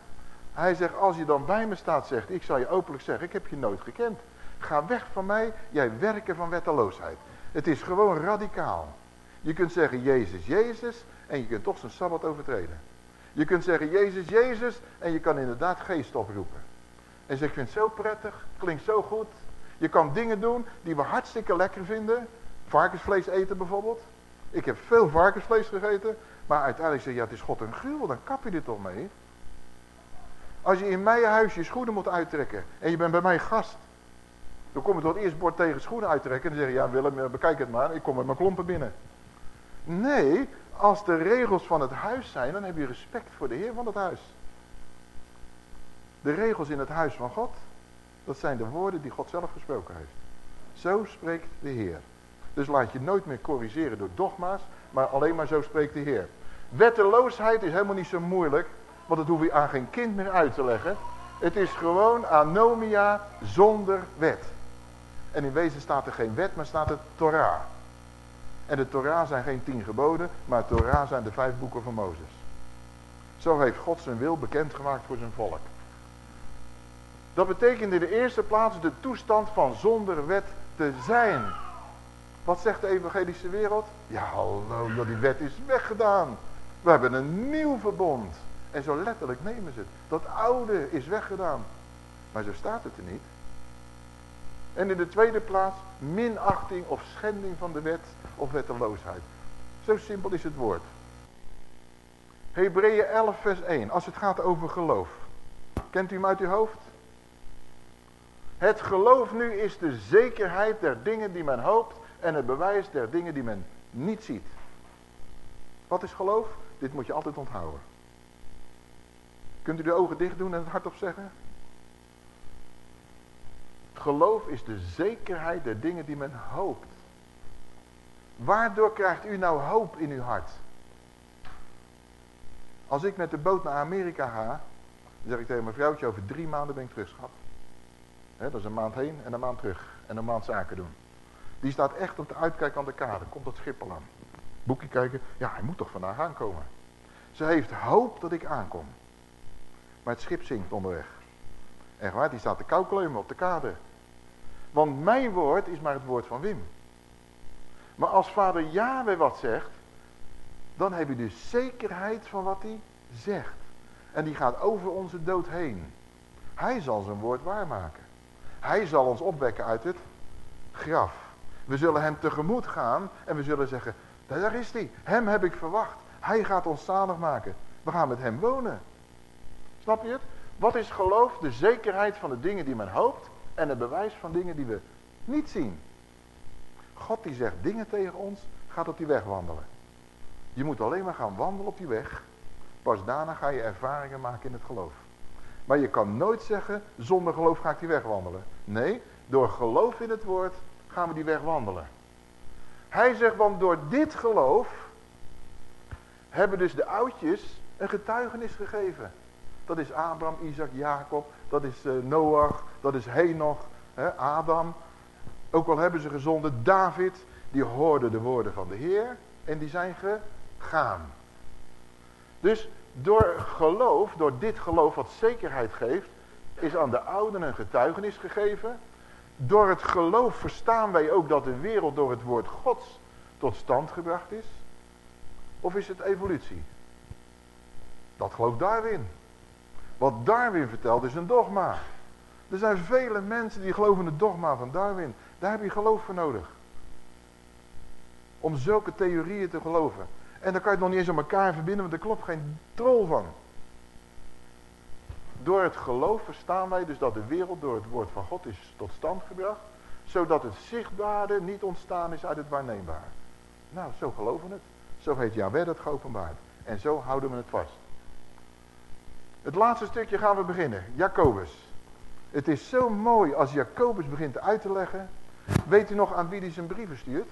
Hij zegt, als je dan bij me staat, zegt, ik zal je openlijk zeggen, ik heb je nooit gekend. Ga weg van mij, jij werken van wetteloosheid. Het is gewoon radicaal. Je kunt zeggen Jezus, Jezus en je kunt toch zijn Sabbat overtreden. Je kunt zeggen Jezus, Jezus en je kan inderdaad geest oproepen. En zeg, ik vind het zo prettig, klinkt zo goed. Je kan dingen doen die we hartstikke lekker vinden. Varkensvlees eten bijvoorbeeld. Ik heb veel varkensvlees gegeten. Maar uiteindelijk zeg je, ja het is God een gruwel, dan kap je dit toch mee. Als je in mijn huis je schoenen moet uittrekken en je bent bij mij gast. Dan kom je tot het eerste bord tegen schoenen uittrekken en dan zeg je, ja Willem, eh, bekijk het maar, ik kom met mijn klompen binnen. Nee, als de regels van het huis zijn, dan heb je respect voor de Heer van het huis. De regels in het huis van God, dat zijn de woorden die God zelf gesproken heeft. Zo spreekt de Heer. Dus laat je nooit meer corrigeren door dogma's, maar alleen maar zo spreekt de Heer. Wetteloosheid is helemaal niet zo moeilijk, want dat hoef je aan geen kind meer uit te leggen. Het is gewoon anomia zonder wet. En in wezen staat er geen wet, maar staat er Torah. En de Torah zijn geen tien geboden, maar Torah zijn de vijf boeken van Mozes. Zo heeft God zijn wil bekendgemaakt voor zijn volk. Dat betekent in de eerste plaats de toestand van zonder wet te zijn. Wat zegt de evangelische wereld? Ja, hallo, die wet is weggedaan. We hebben een nieuw verbond. En zo letterlijk nemen ze het. Dat oude is weggedaan. Maar zo staat het er niet. En in de tweede plaats minachting of schending van de wet of wetteloosheid. Zo simpel is het woord. Hebreeën 11 vers 1. Als het gaat over geloof. Kent u hem uit uw hoofd? Het geloof nu is de zekerheid der dingen die men hoopt en het bewijs der dingen die men niet ziet. Wat is geloof? Dit moet je altijd onthouden. Kunt u de ogen dicht doen en het hardop zeggen? Geloof is de zekerheid der dingen die men hoopt. Waardoor krijgt u nou hoop in uw hart? Als ik met de boot naar Amerika ga, dan zeg ik tegen mijn vrouwtje, over drie maanden ben ik terug, dat is een maand heen en een maand terug. En een maand zaken doen. Die staat echt op de uitkijk aan de kade. Komt dat schip al aan. Boekje kijken. Ja, hij moet toch vandaag aankomen. Ze heeft hoop dat ik aankom. Maar het schip zinkt onderweg. Echt waar, die staat te koukleumen op de kade. Want mijn woord is maar het woord van Wim. Maar als vader Yahweh wat zegt, dan heb je dus zekerheid van wat hij zegt. En die gaat over onze dood heen. Hij zal zijn woord waarmaken. Hij zal ons opwekken uit het graf. We zullen hem tegemoet gaan en we zullen zeggen, daar is hij. Hem heb ik verwacht. Hij gaat ons zalig maken. We gaan met hem wonen. Snap je het? Wat is geloof? De zekerheid van de dingen die men hoopt en het bewijs van dingen die we niet zien. God die zegt dingen tegen ons, gaat op die weg wandelen. Je moet alleen maar gaan wandelen op die weg. Pas daarna ga je ervaringen maken in het geloof. Maar je kan nooit zeggen, zonder geloof ga ik die weg wandelen. Nee, door geloof in het woord gaan we die weg wandelen. Hij zegt, want door dit geloof hebben dus de oudjes een getuigenis gegeven. Dat is Abraham, Isaac, Jacob, dat is uh, Noach, dat is Henoch, Adam. Ook al hebben ze gezonden, David, die hoorde de woorden van de Heer en die zijn gegaan. Dus door geloof, door dit geloof wat zekerheid geeft, is aan de ouden een getuigenis gegeven. Door het geloof verstaan wij ook dat de wereld door het woord Gods tot stand gebracht is. Of is het evolutie? Dat gelooft Darwin. Wat Darwin vertelt is een dogma. Er zijn vele mensen die geloven in het dogma van Darwin. Daar heb je geloof voor nodig. Om zulke theorieën te geloven. En dan kan je het nog niet eens aan elkaar verbinden, want er klopt geen trol van. Door het geloof verstaan wij dus dat de wereld door het woord van God is tot stand gebracht. Zodat het zichtbare niet ontstaan is uit het waarneembare. Nou, zo geloven we het. Zo heeft Jaweh het geopenbaard. En zo houden we het vast. Het laatste stukje gaan we beginnen. Jacobus. Het is zo mooi als Jacobus begint uit te leggen. Weet u nog aan wie hij zijn brieven stuurt?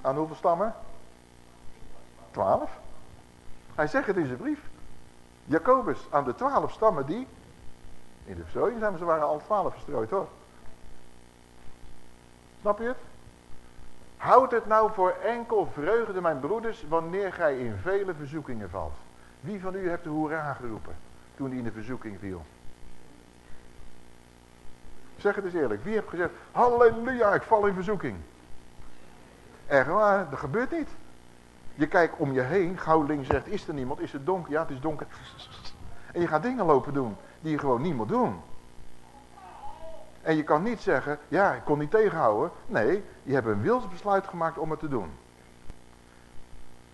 Aan hoeveel stammen? Twaalf. Hij zegt het in zijn brief. Jacobus aan de twaalf stammen die... In de verstrooiing zijn, ze waren al twaalf verstrooid hoor. Snap je het? Houd het nou voor enkel vreugde, mijn broeders, wanneer gij in vele verzoekingen valt. Wie van u hebt de hoera geroepen toen hij in de verzoeking viel? Zeg het eens eerlijk. Wie heeft gezegd, halleluja, ik val in verzoeking. Echt waar, dat gebeurt niet. Je kijkt om je heen, gauw links is er niemand? Is het donker? Ja, het is donker. En je gaat dingen lopen doen die je gewoon niet moet doen. En je kan niet zeggen, ja, ik kon niet tegenhouden. Nee, je hebt een wilsbesluit gemaakt om het te doen.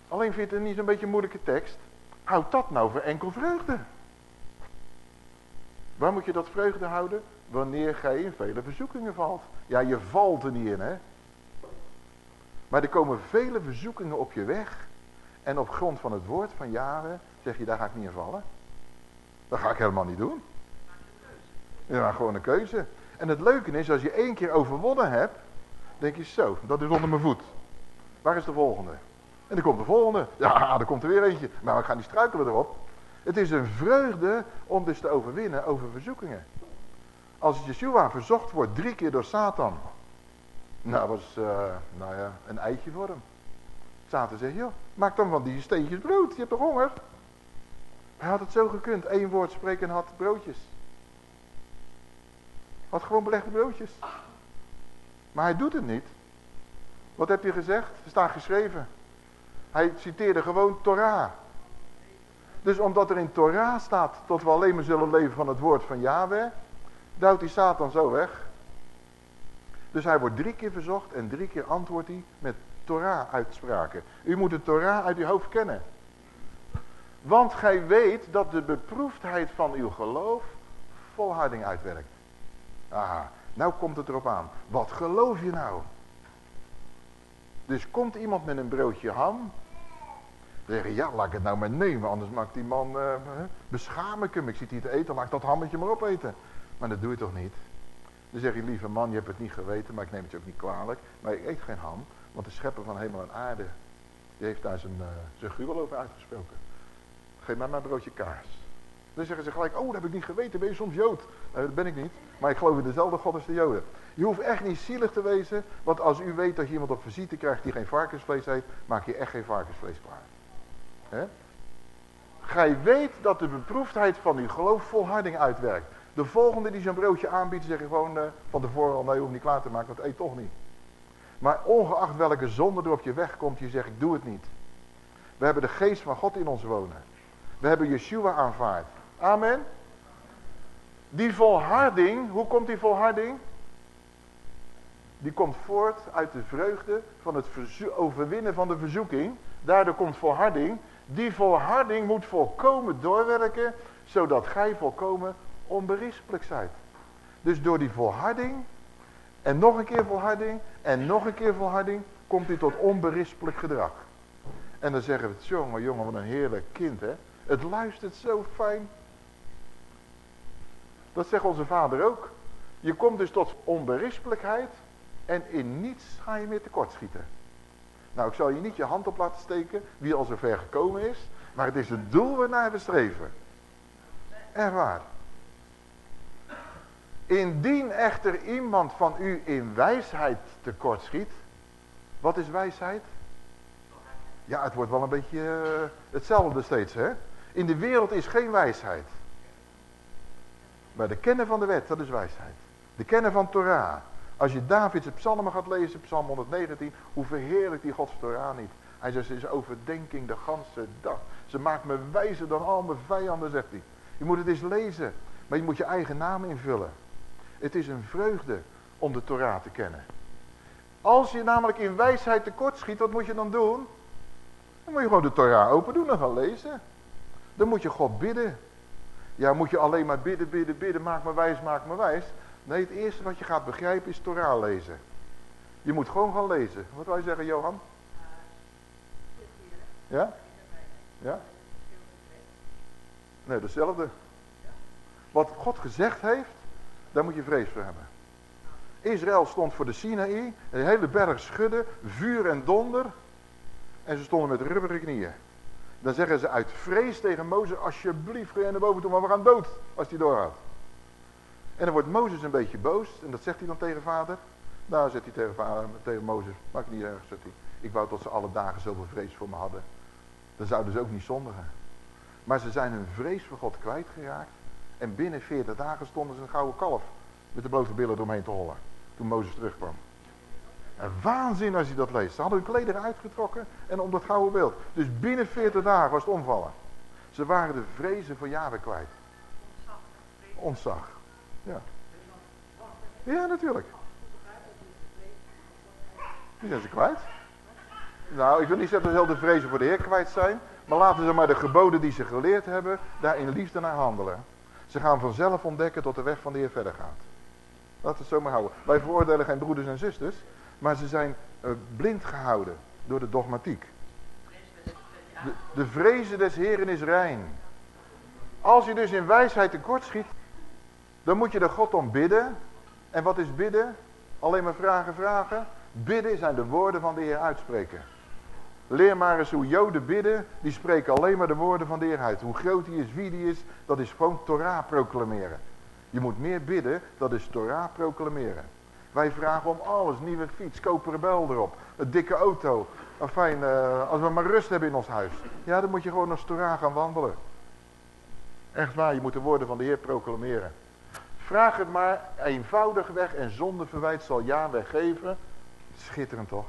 Alleen vind je het niet een beetje een moeilijke tekst? Houd dat nou voor enkel vreugde. Waar moet je dat vreugde houden? Wanneer gij in vele verzoekingen valt. Ja, je valt er niet in, hè. Maar er komen vele verzoekingen op je weg. En op grond van het woord van jaren zeg je, daar ga ik niet in vallen. Dat ga ik helemaal niet doen. Ja, gewoon een keuze. En het leuke is, als je één keer overwonnen hebt, denk je zo, dat is onder mijn voet. Waar is de volgende? En dan komt de volgende. Ja, er komt er weer eentje. Maar we gaan niet struikelen erop. Het is een vreugde om dus te overwinnen over verzoekingen. Als Yeshua verzocht wordt drie keer door Satan. Nou, was uh, nou ja, een eitje voor hem. Satan zegt, joh, maak dan van die steentjes brood. Je hebt toch honger? Hij had het zo gekund. Eén woord spreken en had broodjes. Had gewoon belegde broodjes. Maar hij doet het niet. Wat heb je gezegd? Er staat geschreven. Hij citeerde gewoon Torah. Dus omdat er in Torah staat tot we alleen maar zullen leven van het woord van Yahweh, duwt die Satan zo weg. Dus hij wordt drie keer verzocht en drie keer antwoordt hij met Torah-uitspraken. U moet de Torah uit uw hoofd kennen. Want gij weet dat de beproefdheid van uw geloof volharding uitwerkt. Aha, nou komt het erop aan. Wat geloof je nou? Dus komt iemand met een broodje ham. Zeggen, ja, laat ik het nou maar nemen. Anders maakt die man, uh, beschaam ik hem. Ik zit hier te eten, laat ik dat hammetje maar opeten. Maar dat doe je toch niet? Dan zeg je, lieve man, je hebt het niet geweten, maar ik neem het je ook niet kwalijk. Maar ik eet geen ham, want de schepper van hemel en aarde, die heeft daar zijn, uh, zijn gruwel over uitgesproken. Geef mij maar een broodje kaas. Dan zeggen ze gelijk, oh dat heb ik niet geweten, ben je soms Jood? Nee, dat ben ik niet, maar ik geloof in dezelfde God als de Joden. Je hoeft echt niet zielig te wezen, want als u weet dat je iemand op visite krijgt die geen varkensvlees heeft, maak je echt geen varkensvlees klaar. He? Gij weet dat de beproefdheid van uw geloof volharding uitwerkt. De volgende die zo'n broodje aanbiedt, zeg je gewoon uh, van tevoren al, nee, je hoeft niet klaar te maken, dat eet toch niet. Maar ongeacht welke zonde er op je weg komt, je zegt, ik doe het niet. We hebben de geest van God in ons wonen. We hebben Yeshua aanvaard. Amen. Die volharding, hoe komt die volharding? Die komt voort uit de vreugde van het overwinnen van de verzoeking. Daardoor komt volharding. Die volharding moet volkomen doorwerken, zodat gij volkomen onberispelijk zijt. Dus door die volharding, en nog een keer volharding, en nog een keer volharding, komt hij tot onberispelijk gedrag. En dan zeggen we, jongen, jongen, wat een heerlijk kind, hè. Het luistert zo fijn. Dat zegt onze vader ook. Je komt dus tot onberispelijkheid en in niets ga je meer tekortschieten. Nou, ik zal je niet je hand op laten steken wie al zo ver gekomen is, maar het is het doel waarnaar we streven. Echt waar. Indien echter iemand van u in wijsheid tekortschiet, wat is wijsheid? Ja, het wordt wel een beetje uh, hetzelfde steeds, hè? In de wereld is geen wijsheid. Maar de kennen van de wet, dat is wijsheid. De kennen van Torah. Als je Davids psalmen gaat lezen, psalm 119, hoe verheerlijkt die Gods Torah niet. Hij zegt, ze is overdenking de ganse dag. Ze maakt me wijzer dan al mijn vijanden, zegt hij. Je moet het eens lezen, maar je moet je eigen naam invullen. Het is een vreugde om de Torah te kennen. Als je namelijk in wijsheid tekort schiet, wat moet je dan doen? Dan moet je gewoon de Torah open doen en gaan lezen. Dan moet je God bidden. Ja, moet je alleen maar bidden, bidden, bidden, maak me wijs, maak me wijs. Nee, het eerste wat je gaat begrijpen is Torah lezen. Je moet gewoon gaan lezen. Wat wil je zeggen, Johan? Ja? Ja? Nee, hetzelfde. Wat God gezegd heeft, daar moet je vrees voor hebben. Israël stond voor de Sinaï, de hele berg schudde, vuur en donder. En ze stonden met rubberen knieën. Dan zeggen ze uit vrees tegen Mozes, alsjeblieft ga je naar boven toe, maar we gaan dood als die doorgaat. En dan wordt Mozes een beetje boos, en dat zegt hij dan tegen vader. Nou, zegt hij tegen, tegen Mozes, maak niet erg, zegt hij. Ik wou dat ze alle dagen zoveel vrees voor me hadden. Dan zouden ze ook niet zondigen. Maar ze zijn hun vrees voor God kwijtgeraakt. En binnen 40 dagen stonden ze een gouden kalf met de blote billen eromheen te hollen. Toen Mozes terugkwam. Een waanzin als je dat leest. Ze hadden hun klederen uitgetrokken en om dat gouden beeld. Dus binnen 40 dagen was het omvallen. Ze waren de vrezen voor jaren kwijt. Ontzag. Ja. Ja, natuurlijk. Die zijn ze kwijt. Nou, ik wil niet zeggen dat ze heel de vrezen voor de Heer kwijt zijn. Maar laten ze maar de geboden die ze geleerd hebben, daar in liefde naar handelen. Ze gaan vanzelf ontdekken tot de weg van de Heer verder gaat. Laten we het zo maar houden. Wij veroordelen geen broeders en zusters. Maar ze zijn uh, blind gehouden door de dogmatiek. De, de vrezen des Heren is rein. Als je dus in wijsheid tekort schiet, dan moet je er God om bidden. En wat is bidden? Alleen maar vragen, vragen. Bidden zijn de woorden van de Heer uitspreken. Leer maar eens hoe Joden bidden. Die spreken alleen maar de woorden van de Heer uit. Hoe groot die is, wie die is. Dat is gewoon Torah proclameren. Je moet meer bidden. Dat is Torah proclameren. Wij vragen om alles. Nieuwe fiets, koperen bel erop. Een dikke auto. Enfin, uh, als we maar rust hebben in ons huis. Ja, dan moet je gewoon naar Torah gaan wandelen. Echt waar, je moet de woorden van de Heer proclameren. Vraag het maar eenvoudig weg en zonder verwijt zal ja weggeven. Schitterend toch?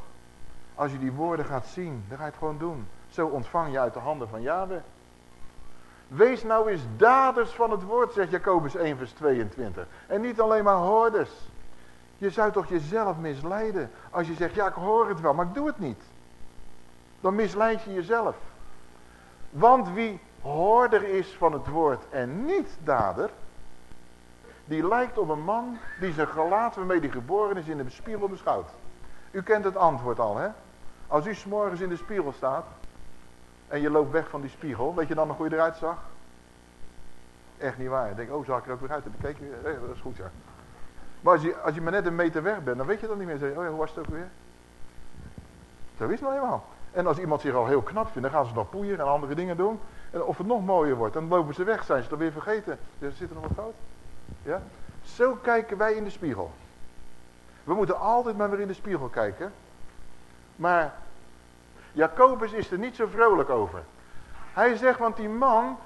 Als je die woorden gaat zien, dan ga je het gewoon doen. Zo ontvang je uit de handen van Yahweh. Wees nou eens daders van het woord, zegt Jacobus 1 vers 22. En niet alleen maar hoorders. Je zou toch jezelf misleiden. Als je zegt, ja ik hoor het wel, maar ik doe het niet. Dan misleid je jezelf. Want wie hoorder is van het woord en niet dader, die lijkt op een man die zijn gelaat waarmee hij geboren is in de spiegel beschouwt. U kent het antwoord al, hè? Als u s'morgens in de spiegel staat en je loopt weg van die spiegel, weet je dan nog hoe je eruit zag? Echt niet waar. Ik denk, oh, zag ik er ook weer uit? Dan bekijk je, eh, dat is goed, ja. Maar als je, als je maar net een meter weg bent, dan weet je dat niet meer. Zeg je, oh ja, hoe was het ook weer? Zo is het nou helemaal. En als iemand zich al heel knap vindt, dan gaan ze nog poeien en andere dingen doen. En of het nog mooier wordt, dan lopen ze weg, zijn ze dan weer vergeten. Dus zit er nog wat fout? Ja? Zo kijken wij in de spiegel. We moeten altijd maar weer in de spiegel kijken. Maar Jacobus is er niet zo vrolijk over. Hij zegt, want die man,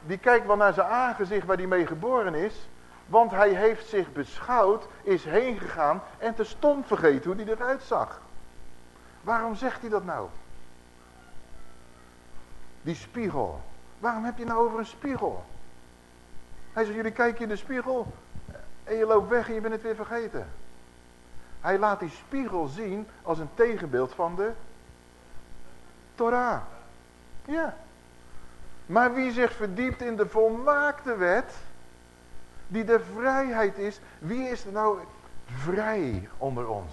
die kijkt wel naar zijn aangezicht waar hij mee geboren is. Want hij heeft zich beschouwd, is heen gegaan en te stom vergeten hoe hij eruit zag. Waarom zegt hij dat nou? Die spiegel. Waarom heb je nou over een spiegel? Hij zegt, jullie kijken in de spiegel en je loopt weg en je bent het weer vergeten. Hij laat die spiegel zien als een tegenbeeld van de Torah. Ja. Maar wie zich verdiept in de volmaakte wet, die de vrijheid is, wie is er nou vrij onder ons?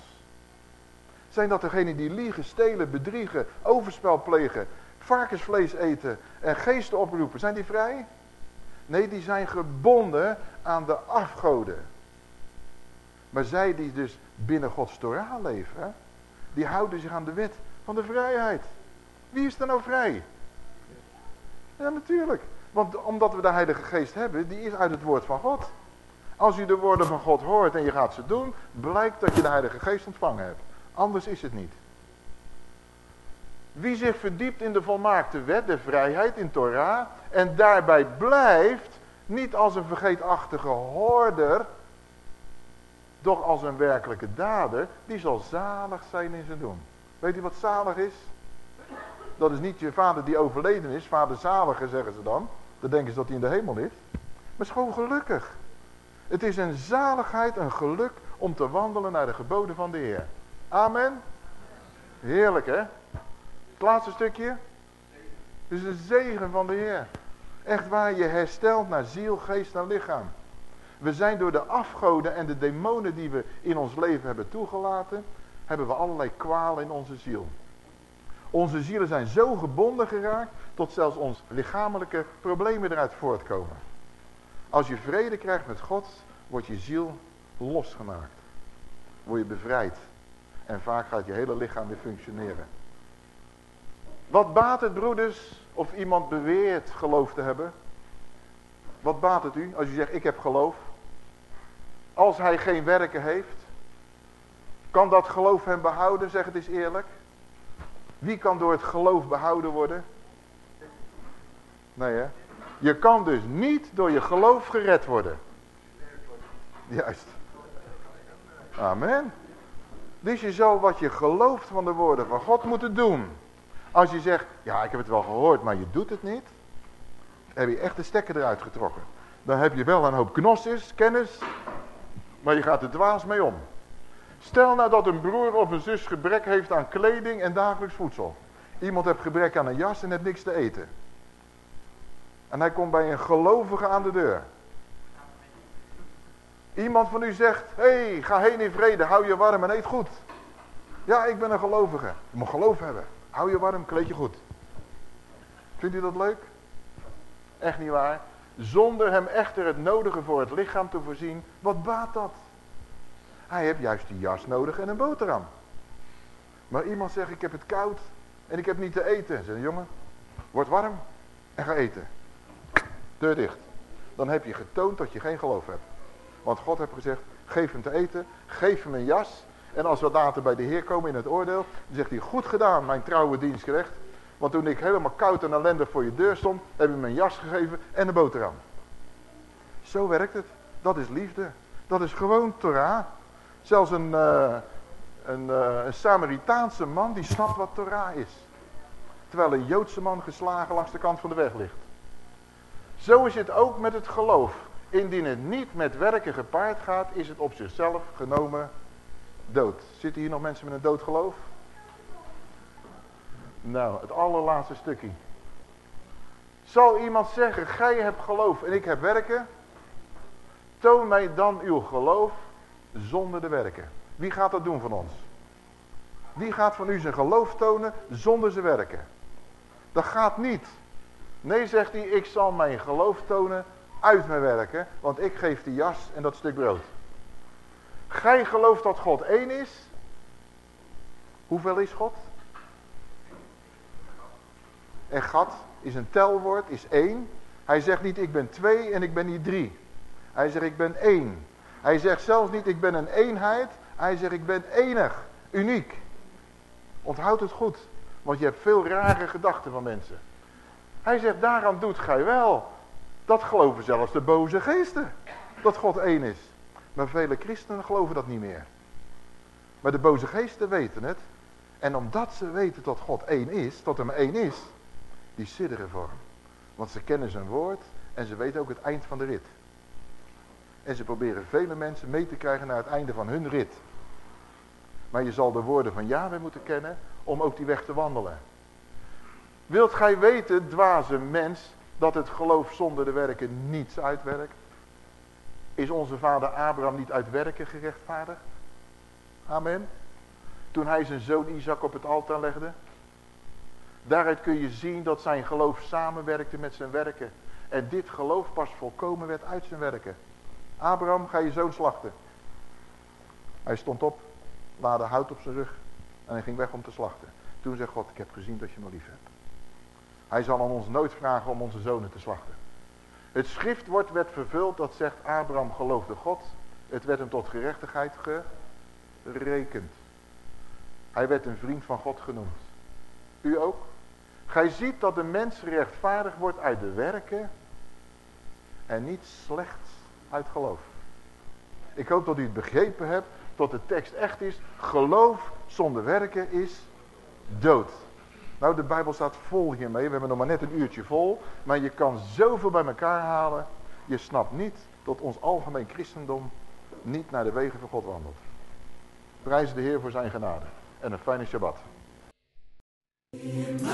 Zijn dat degenen die liegen, stelen, bedriegen, overspel plegen, varkensvlees eten en geesten oproepen? Zijn die vrij? Nee, die zijn gebonden aan de afgoden. Maar zij die dus binnen Gods Torah leven, die houden zich aan de wet van de vrijheid. Wie is er nou vrij? Ja, natuurlijk. Want omdat we de Heilige Geest hebben, die is uit het woord van God. Als u de woorden van God hoort en je gaat ze doen, blijkt dat je de Heilige Geest ontvangen hebt. Anders is het niet. Wie zich verdiept in de volmaakte wet, de vrijheid in Torah, en daarbij blijft, niet als een vergeetachtige hoorder, doch als een werkelijke dader, die zal zalig zijn in zijn doen. Weet u wat zalig is? Dat is niet je vader die overleden is, vader zalige zeggen ze dan. Dan denken ze dat hij in de hemel is. Maar is gewoon gelukkig. Het is een zaligheid, een geluk om te wandelen naar de geboden van de Heer. Amen. Heerlijk hè. Het laatste stukje. Het is een zegen van de Heer. Echt waar, je herstelt naar ziel, geest en lichaam. We zijn door de afgoden en de demonen die we in ons leven hebben toegelaten, hebben we allerlei kwalen in onze ziel. Onze zielen zijn zo gebonden geraakt, tot zelfs ons lichamelijke problemen eruit voortkomen. Als je vrede krijgt met God, wordt je ziel losgemaakt. Word je bevrijd. En vaak gaat je hele lichaam weer functioneren. Wat baat het broeders of iemand beweert geloof te hebben? Wat baat het u als u zegt ik heb geloof? Als hij geen werken heeft, kan dat geloof hem behouden? Zeg het eens eerlijk. Wie kan door het geloof behouden worden? Nee hè? Je kan dus niet door je geloof gered worden. Juist. Amen. Dus je zal wat je gelooft van de woorden van God moeten doen. Als je zegt, ja ik heb het wel gehoord, maar je doet het niet. Heb je echt de stekker eruit getrokken. Dan heb je wel een hoop gnosis, kennis, maar je gaat er dwaas mee om. Stel nou dat een broer of een zus gebrek heeft aan kleding en dagelijks voedsel. Iemand heeft gebrek aan een jas en heeft niks te eten. En hij komt bij een gelovige aan de deur. Iemand van u zegt, hé, hey, ga heen in vrede, hou je warm en eet goed. Ja, ik ben een gelovige. Je moet geloof hebben. Hou je warm, kleed je goed. Vindt u dat leuk? Echt niet waar. Zonder hem echter het nodige voor het lichaam te voorzien, wat baat dat? Hij heeft juist die jas nodig en een boterham. Maar iemand zegt, ik heb het koud en ik heb niet te eten. Zeg, jongen, word warm en ga eten. Deur dicht. Dan heb je getoond dat je geen geloof hebt. Want God heeft gezegd, geef hem te eten, geef hem een jas. En als we later bij de Heer komen in het oordeel, dan zegt hij, goed gedaan mijn trouwe dienstgerecht. Want toen ik helemaal koud en ellendig voor je deur stond, heb je me een jas gegeven en een boterham. Zo werkt het. Dat is liefde. Dat is gewoon Torah. Zelfs een, uh, een, uh, een Samaritaanse man die snapt wat Torah is. Terwijl een Joodse man geslagen langs de kant van de weg ligt. Zo is het ook met het geloof. Indien het niet met werken gepaard gaat, is het op zichzelf genomen dood. Zitten hier nog mensen met een dood geloof? Nou, het allerlaatste stukje. Zal iemand zeggen, gij hebt geloof en ik heb werken? Toon mij dan uw geloof zonder de werken. Wie gaat dat doen van ons? Wie gaat van u zijn geloof tonen zonder zijn werken? Dat gaat niet. Nee, zegt hij, ik zal mijn geloof tonen uit mijn werken, want ik geef die jas en dat stuk brood. Gij gelooft dat God één is. Hoeveel is God? En gat is een telwoord, is één. Hij zegt niet ik ben twee en ik ben niet drie. Hij zegt ik ben één. Hij zegt zelfs niet ik ben een eenheid. Hij zegt ik ben enig, uniek. Onthoud het goed, want je hebt veel rare gedachten van mensen. Hij zegt daaraan doet gij wel. Dat geloven zelfs de boze geesten. Dat God één is. Maar vele christenen geloven dat niet meer. Maar de boze geesten weten het. En omdat ze weten dat God één is, dat hem één is, die sidderen voor. Want ze kennen zijn woord en ze weten ook het eind van de rit. En ze proberen vele mensen mee te krijgen naar het einde van hun rit. Maar je zal de woorden van Yahweh moeten kennen om ook die weg te wandelen. Wilt gij weten, dwaze mens, dat het geloof zonder de werken niets uitwerkt? Is onze vader Abraham niet uit werken gerechtvaardigd? Amen. Toen hij zijn zoon Isaac op het altaar legde. Daaruit kun je zien dat zijn geloof samenwerkte met zijn werken. En dit geloof pas volkomen werd uit zijn werken. Abraham, ga je zoon slachten. Hij stond op, laadde hout op zijn rug en hij ging weg om te slachten. Toen zei God, ik heb gezien dat je me lief hebt. Hij zal aan ons nooit vragen om onze zonen te slachten. Het schriftwoord werd vervuld dat zegt Abraham geloofde God. Het werd hem tot gerechtigheid gerekend. Hij werd een vriend van God genoemd. U ook? Gij ziet dat de mens rechtvaardig wordt uit de werken en niet slechts uit geloof. Ik hoop dat u het begrepen hebt, dat de tekst echt is. Geloof zonder werken is dood. Nou, de Bijbel staat vol hiermee. We hebben nog maar net een uurtje vol. Maar je kan zoveel bij elkaar halen. Je snapt niet dat ons algemeen christendom niet naar de wegen van God wandelt. Prijs de Heer voor zijn genade. En een fijne Shabbat. Emmanuel.